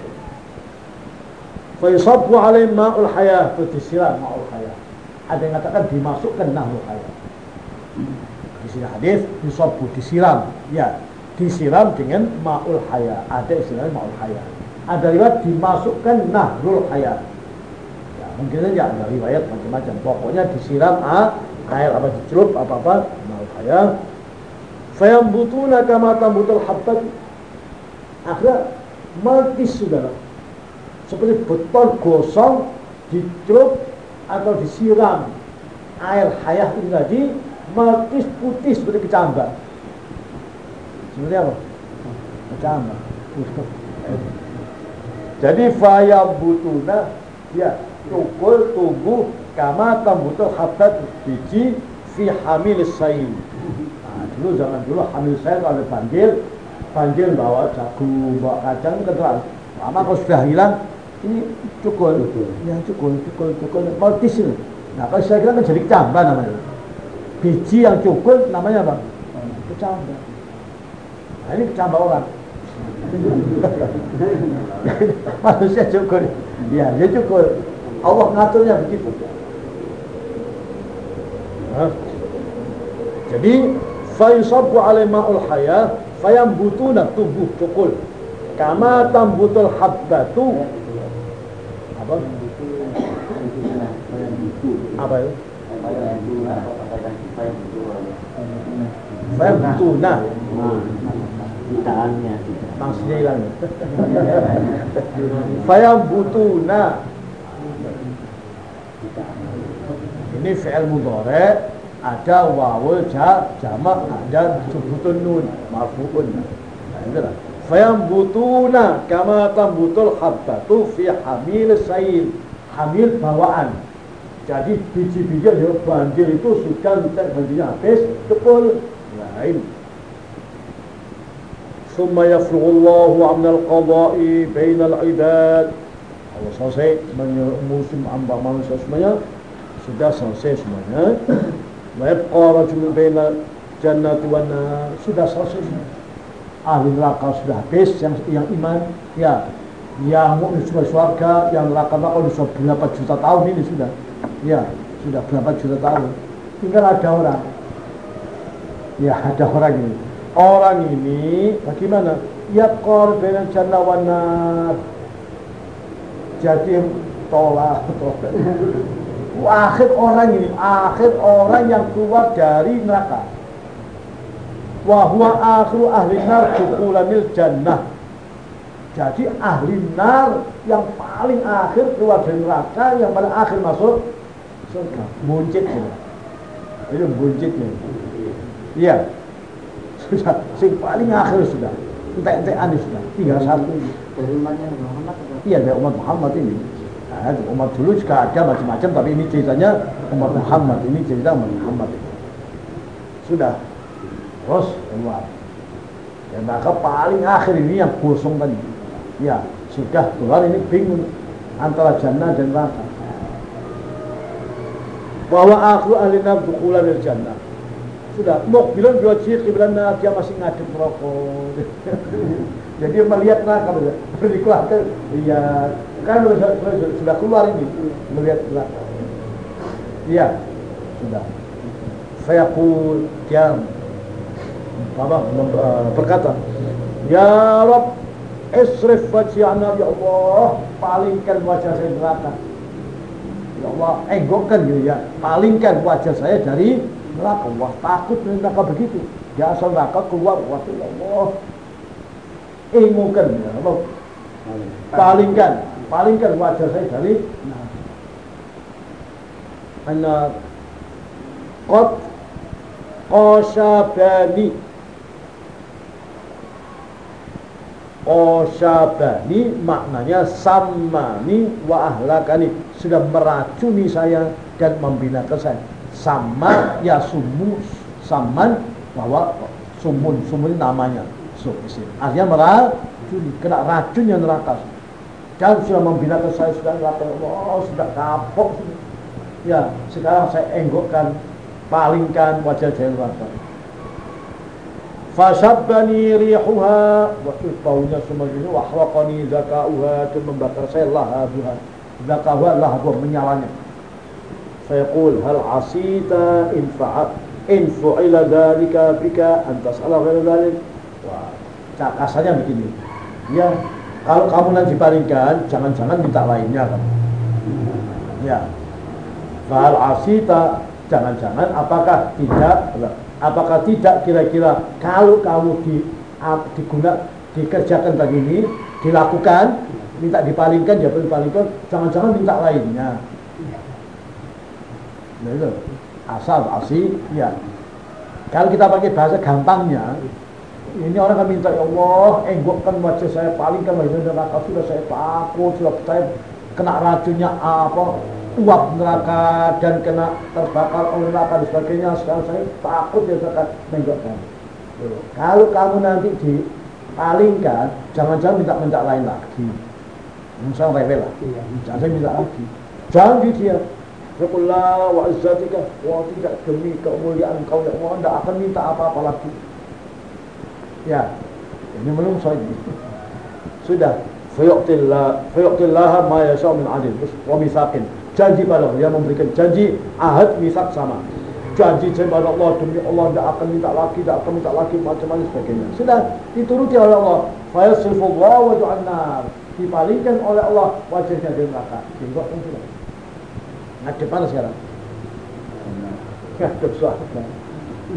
Fayusabbu alaih ma'ul hayah. Itu disiram ma'ul hayah. Ada yang katakan dimasukkan nahul hayah. Di sini hadis yusabbu disiram. Ya disiram dengan ma'ul hayah. Ada istilah ma'ul hayah. Ada riwayat dimasukkan nahrul hayah. Ya mungkin saja ada riwayat macam-macam. Pokoknya disiram ah, air apa dicelup apa-apa ma'ul hayah. Fayambutuna kama tambutul habbat akhirnya mati saudara. Seperti beton gosong dicelup atau disiram air hayah itu tadi meltis putih seperti kecambah. Seperti apa? kecambah. Jadi faya butuna ya tukul tubuh kama tambutul habat biji fi hamil sayin nah, dulu zaman dulu hamil sayin kalau banjir banjir bawa jagung, bawa kacang ke terang. Lama kalau sudah hilang, ini cukul, ya cukul, cukul, cukul, maltis ini. Nah kalau saya kira kan jadi kecambah namanya. Biji yang cukul namanya apa? Kecambah. Nah ini kecambah orang. (laughs) Manusia cukul, ya dia cukul. Allah ngaturnya begitu. Nah, jadi fayusabbu alai ma'ul hayah fayambutuna tubuh cukul kama tambutul habbatu apa apa itu Fayambutuna. Tidaknya Maksudnya hilang. Fayambutuna. Ini fi'il mudhari ada wawul jamak ada subutun nun marfuun nah, fayambutuna kama tambutul habbatu fi hamil sayil hamil bawaan. Jadi biji-bijian ya banjir itu sudah minta banjirnya habis kepul. Lain. Summa yafruullahu amnal qada'i bainal ibad. Allah selesai semuanya musim amba manusia semuanya sudah selesai semuanya rajulun baina jannati wan nar. Sudah selesai ahli neraka sudah habis yang yang iman ya. Yang mukmin sudah surga yang neraka neraka sudah berapa juta tahun ini sudah. Ya sudah berapa juta tahun. Tinggal ada orang. Ya ada orang ini. Orang ini bagaimana? Ya korban jannah wan nar. Jadi tolak tolak akhir orang ini akhir orang yang keluar dari neraka. Wahwa akhiru ahli nar dukulanil jannah. Jadi ahli nar yang paling akhir keluar dari neraka yang paling akhir masuk surga. Buncit ya. itu buncitnya iya. Sudah sing paling akhir sudah. Entek-entekan sudah. Tinggal satu. Dari umatnya Muhammad iya dari umat Muhammad ini nah, umat dulu juga ada macam-macam tapi ini ceritanya umat Muhammad ini cerita umat Muhammad sudah. Terus keluar. Ya maka paling akhir ini yang kosong tadi. Ya sudah keluar ini bingung antara jannah dan neraka. Bahwa akhiru ahli nar dukhulan al jannah. Sudah mukbilan biwajhi qiblan nar dia masih ngadep rokok. (laughs) Jadi melihat neraka betul dikeluarkan iya kan sudah, sudah keluar ini melihat neraka iya sudah. Saya pun dia apa eh, berkata ya Rob isrif wajhana ya Allah palingkan wajah saya neraka. Ya Allah enggokkan gitu ya. Palingkan wajah saya dari neraka. Wah takut neraka begitu. Ya asal neraka keluar waktu ya Allah. Enggokkan ya Allah. Palingkan palingkan wajah saya dari anna qad qasyabani qasyabani maknanya samani wa ahlakani. Sudah meracuni saya dan membinakan saya. Sama ya sumu saman bahwa sumun sumun namanya. So, artinya meracuni kena racunnya neraka dan sudah membinakan saya sudah neraka Allah sudah kapok. Ya sekarang saya enggokkan palingkan wajah neraka Fasabbani rihuha. Waktu baunya semua ini Wahraqani zakauha Dan membakar saya lahabuha. Zakauha lahabuha menyalanya. Saya qul hal asita in fa'at In fu'ila dhalika bika Antas ala ghaira dhalik Wah, kasarnya begini. Ya, kalau kamu nanti palingkan Jangan-jangan minta lainnya kan? Ya. Fahal asita Jangan-jangan apakah tidak apakah tidak kira-kira kalau kamu di diguna dikerjakan begini dilakukan minta dipalingkan ya dipalingkan jangan-jangan minta lainnya. Nah itu. Asal asi ya. Kalau kita pakai bahasa gampangnya ini orang kan minta ya Allah enggokkan wajah saya palingkan wajah neraka sudah saya takut sudah saya kena racunnya apa uap neraka dan kena terbakar oleh neraka dan sebagainya. Sekarang saya takut ya zakat menggokkan. Kalau kamu nanti dipalingkan jangan-jangan minta-minta lain lagi. Misal rewel lah. Iya. jangan minta lagi. Jangan di dia. Rabbullah wa azzatika wa tidak demi kemuliaan kau ya Allah tidak akan minta apa-apa lagi ya ini belum saya sudah fayuqtillah ma yasha min adil wa misaqin janji pada Allah, dia memberikan janji ahad misak sama. Janji pada Allah demi Allah tidak akan minta lagi, tidak akan minta lagi macam-macam sebagainya. Sudah dituruti oleh Allah. Fayasrifullah wa nar. Dipalingkan oleh Allah wajahnya dari neraka. Tengok kan sudah. Ngadep mana sekarang? Ngadep suara.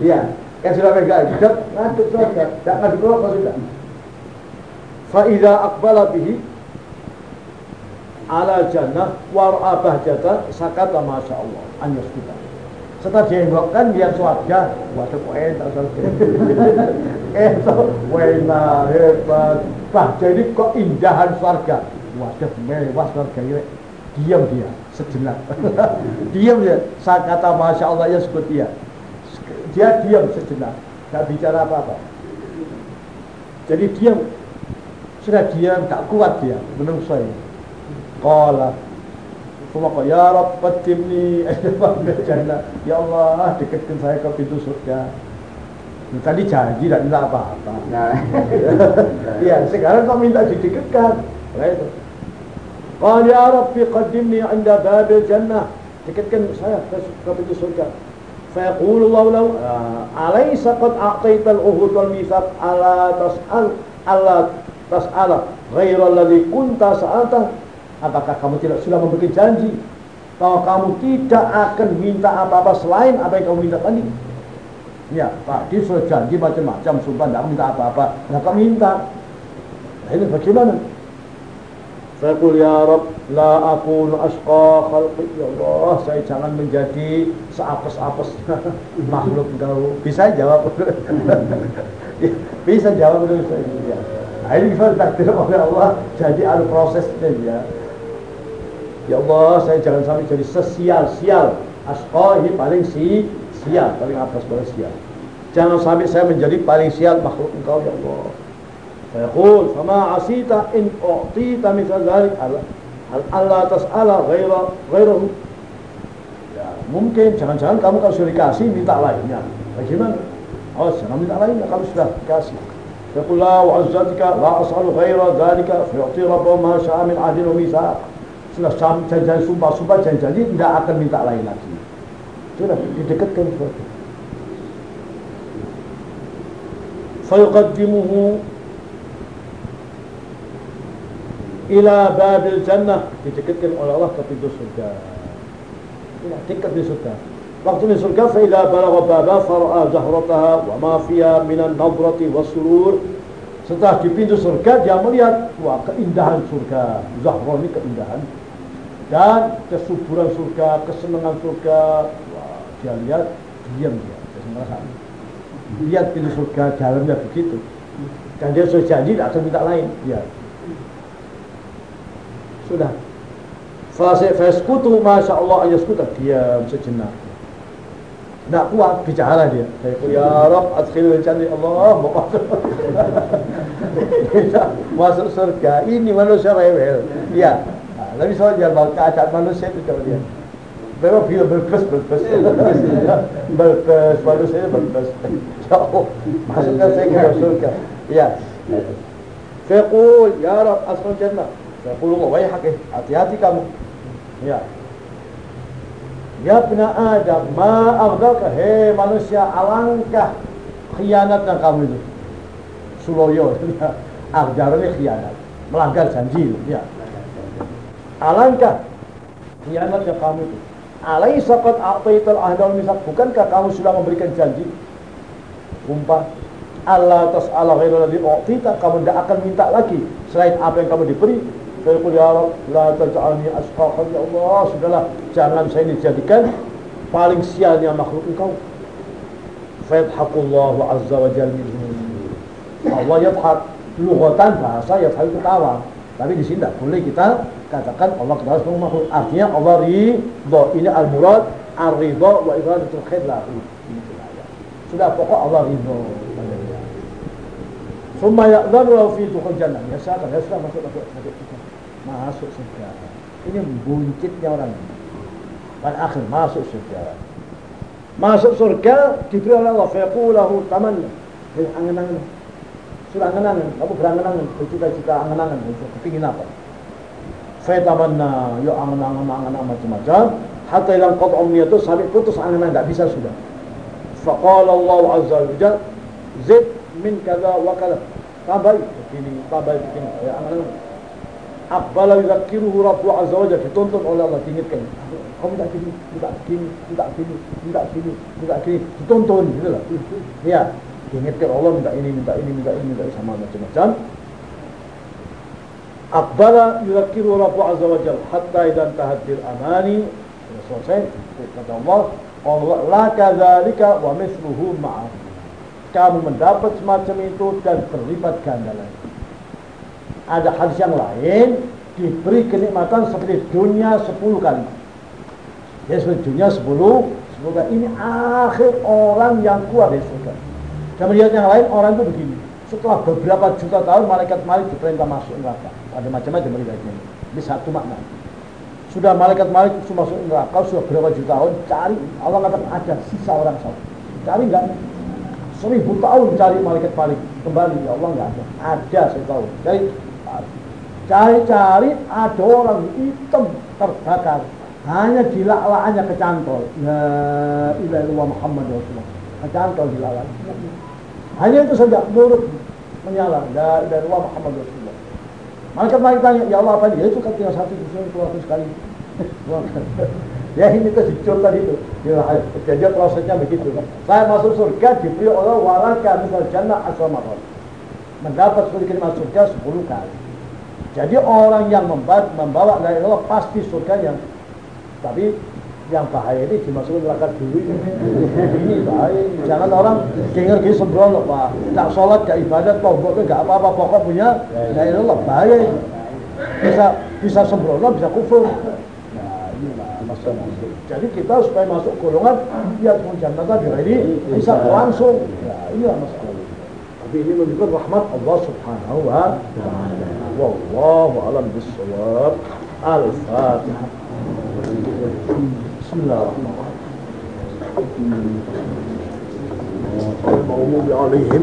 Ya, Yang sudah pegang juga ngaduk surga. Tidak ngaduk rokok sudah. Fa'idha akbala bihi ala jannah war'a bahjata sakata masya Allah. Anyas kita setelah dia invokkan dia surga waduh kok enak (laughs) enak wena hebat. Bah jadi kok indahan surga waduh mewah surga ini diam dia sejenak. (laughs) Diam dia. Sakata masya Allah ya sebut dia dia diam sejenak. Gak bicara apa-apa. Jadi diam. Sudah diam tak kuat dia. Menurut saya. Qala. Semua kau Ya Rabb Qatimni jannah (laughs) Ya Allah dekatkan saya ke pintu surga. Nah, Tadi janji tak minta apa-apa. Nah. (laughs) Ya sekarang kau minta didekatkan? Nah itu. Qala Ya Rabbi Qatimni anda babil jannah. Dekatkan saya ke, ke pintu surga فيقول الله له أليس قد أعطيت العهود والميثاق ألا تسأل ألا تسأل غير الذي كنت سألته Apakah kamu tidak sudah memberikan janji bahwa kamu tidak akan minta apa-apa selain apa yang kamu minta tadi? Ya, tadi sudah janji macam-macam, sumpah tidak minta apa-apa, tidak kamu minta. Nah, ini bagaimana? Saya ya Rab, la aku asqa khalqi ya Allah, saya jangan menjadi seapes-apes (laughs) makhluk kau. Bisa jawab? (laughs) Bisa jawab dulu saya. Ya. Nah, ini bisa takdir oleh Allah, jadi ada prosesnya ya. Ya Allah, saya jangan sampai jadi sesial-sial. Asqa ini paling si sial, paling atas paling sial. Jangan sampai saya menjadi paling sial makhluk engkau ya Allah. Fayaqul, fama asita in u'tita mithal dhalik Allah. Allah tas'ala ghaira ghairahu. Ya, mungkin jangan-jangan kamu kalau sudah dikasih minta lainnya. Bagaimana? Oh, jangan minta lainnya kalau sudah dikasih. La wa azzatika la ghaira dhalika fayu'ti rabbahu ma sya'a min ahdin wa mithaq sudah janji sumpah-sumpah janji-janji tidak akan minta lain lagi sudah didekatkan seperti fayuqaddimuhu ila babil jannah didekatkan oleh Allah ke pintu surga ya, dekat di surga waktu di surga fa idza balagha baba fara'a zahrataha wa ma fiha minan nadrati wasurur setelah di pintu surga dia melihat wah keindahan surga zahra ini keindahan dan kesuburan surga, kesenangan surga. Wah, dia lihat, diam dia, dia merasa. Lihat pintu surga dalamnya begitu. Dan dia sudah janji tidak akan minta lain. Ya. Sudah. Fase faskutu masya Allah ayaskuta. Diam sejenak. Tidak kuat bicara dia. Ya Rob adkhil jannah Allah. (laughs) Mau masuk surga. Ini manusia rewel. Ya, Nabi SAW jual keadaan manusia itu kalau dia. Memang bila berbes, berbes Berbes, manusia berbes Jauh Masukkan saya ke surga. Ya Faqul Ya Rab asal jannah Allah Wahai hakih Hati-hati kamu Ya Ya bina Adam Ma Hei manusia Alangkah Khianatnya kamu itu Suloyo (laughs) Aghdar ini khianat Melanggar janji Ya Alangkah khianatnya kamu itu. Alaisa qad a'taital ahdal misak. Bukankah kamu sudah memberikan janji? Sumpah. Allah tas'ala ghairu ladzi u'tita. Kamu tidak akan minta lagi selain apa yang kamu diberi. Fayaqul ya Rabb la taj'alni asqaqan ya Allah. Sudahlah, jangan saya dijadikan paling sialnya makhluk engkau. Fayadhaqullahu azza wa jalla Allah yadhaq lughatan bahasa yadhaq ketawa. Tapi di sini tidak boleh kita katakan Allah kepada semua makhluk. Artinya Allah ridho. Ini al-murad ar-ridho wa iradatul khair lahu. Sudah pokok Allah ridho. Summa ya'dhanu lahu fi dukhul jannah. Ya sudah, ya sudah masuk masuk masuk masuk surga. Ini buncitnya orang ini. Pada akhir masuk surga. Masuk surga diberi oleh Allah fayaqulu tamanna. Angan-angan. Sudah angan-angan, kamu berangan-angan, bercita-cita angan-angan, kepingin apa? Faytamanna, yuk angan-angan, angan-angan macam-macam. Hatta ilang qat itu sampai putus angan-angan, tidak bisa sudah. Faqala Allah Azza wa Jalla, zid min kada wa kada. Tambah begini, tambah begini, ya angan-angan. Akbala yuzakiruhu Rabbu Azza wa Jalla dituntun oleh Allah diingatkan. Kamu tak gini, tak gini, tak gini, tak gini, tak gini, dituntun gitu lah. Ya, diingatkan Allah minta ini, minta ini, minta ini, minta ini sama macam-macam. Akbala yuzakiruhu Rabbu Azza wa Jalla hatta idan tahadil amani selesai kata Allah Allah la kadzalika wa misluhu ma'ah kamu mendapat semacam itu dan terlibat ganda lagi ada hadis yang lain diberi kenikmatan seperti dunia 10 kali. Ya seperti dunia 10, 10 kali. Ini akhir orang yang kuat di surga. Dan melihat yang lain orang itu begini. Setelah beberapa juta tahun malaikat malik diperintah masuk neraka. Ada macam-macam meriwayatnya. Ini satu makna. Sudah malaikat malik itu masuk neraka sudah berapa juta tahun cari Allah katakan ada sisa orang saleh. Cari enggak? Seribu tahun cari malaikat malik kembali ya Allah enggak ada. Ada saya tahu. Cari Cari-cari ada orang hitam terbakar. Hanya di dilaklannya kecantol. Ya ilah illallah Muhammad Rasulullah. Kecantol dilaklan. Hanya itu saja nurut menyala. La ilaha illallah Muhammad Rasulullah. Malaikat malaikat tanya, ya Allah apa ini? Ya itu kan tinggal satu kursi keluar sekali. (laughs) ya ini tuh dicontoh itu. Jadi prosesnya begitu. Saya masuk surga diberi Allah waraka misal jannah asal Mendapat sedikit masuk surga 10 kali. Jadi orang yang membawa la ilaha pasti surganya. Tapi yang bahaya ini dimasukkan neraka dulu ini. Bahaya jangan orang dengar gitu sembrono pak. Tak sholat gak ibadat tomboknya gak apa-apa. Pokok punya la ilaha bahaya bisa bisa sembrono bisa kufur. Nah ini masalah jadi kita supaya masuk golongan ya jannah tadi ini bisa langsung ya iya masalah tapi ini menunjukkan rahmat Allah subhanahu wa ta'ala والله أعلم بالصواب. الفاتحة. بسم الله الرحمن الرحيم. المغضوب عليهم.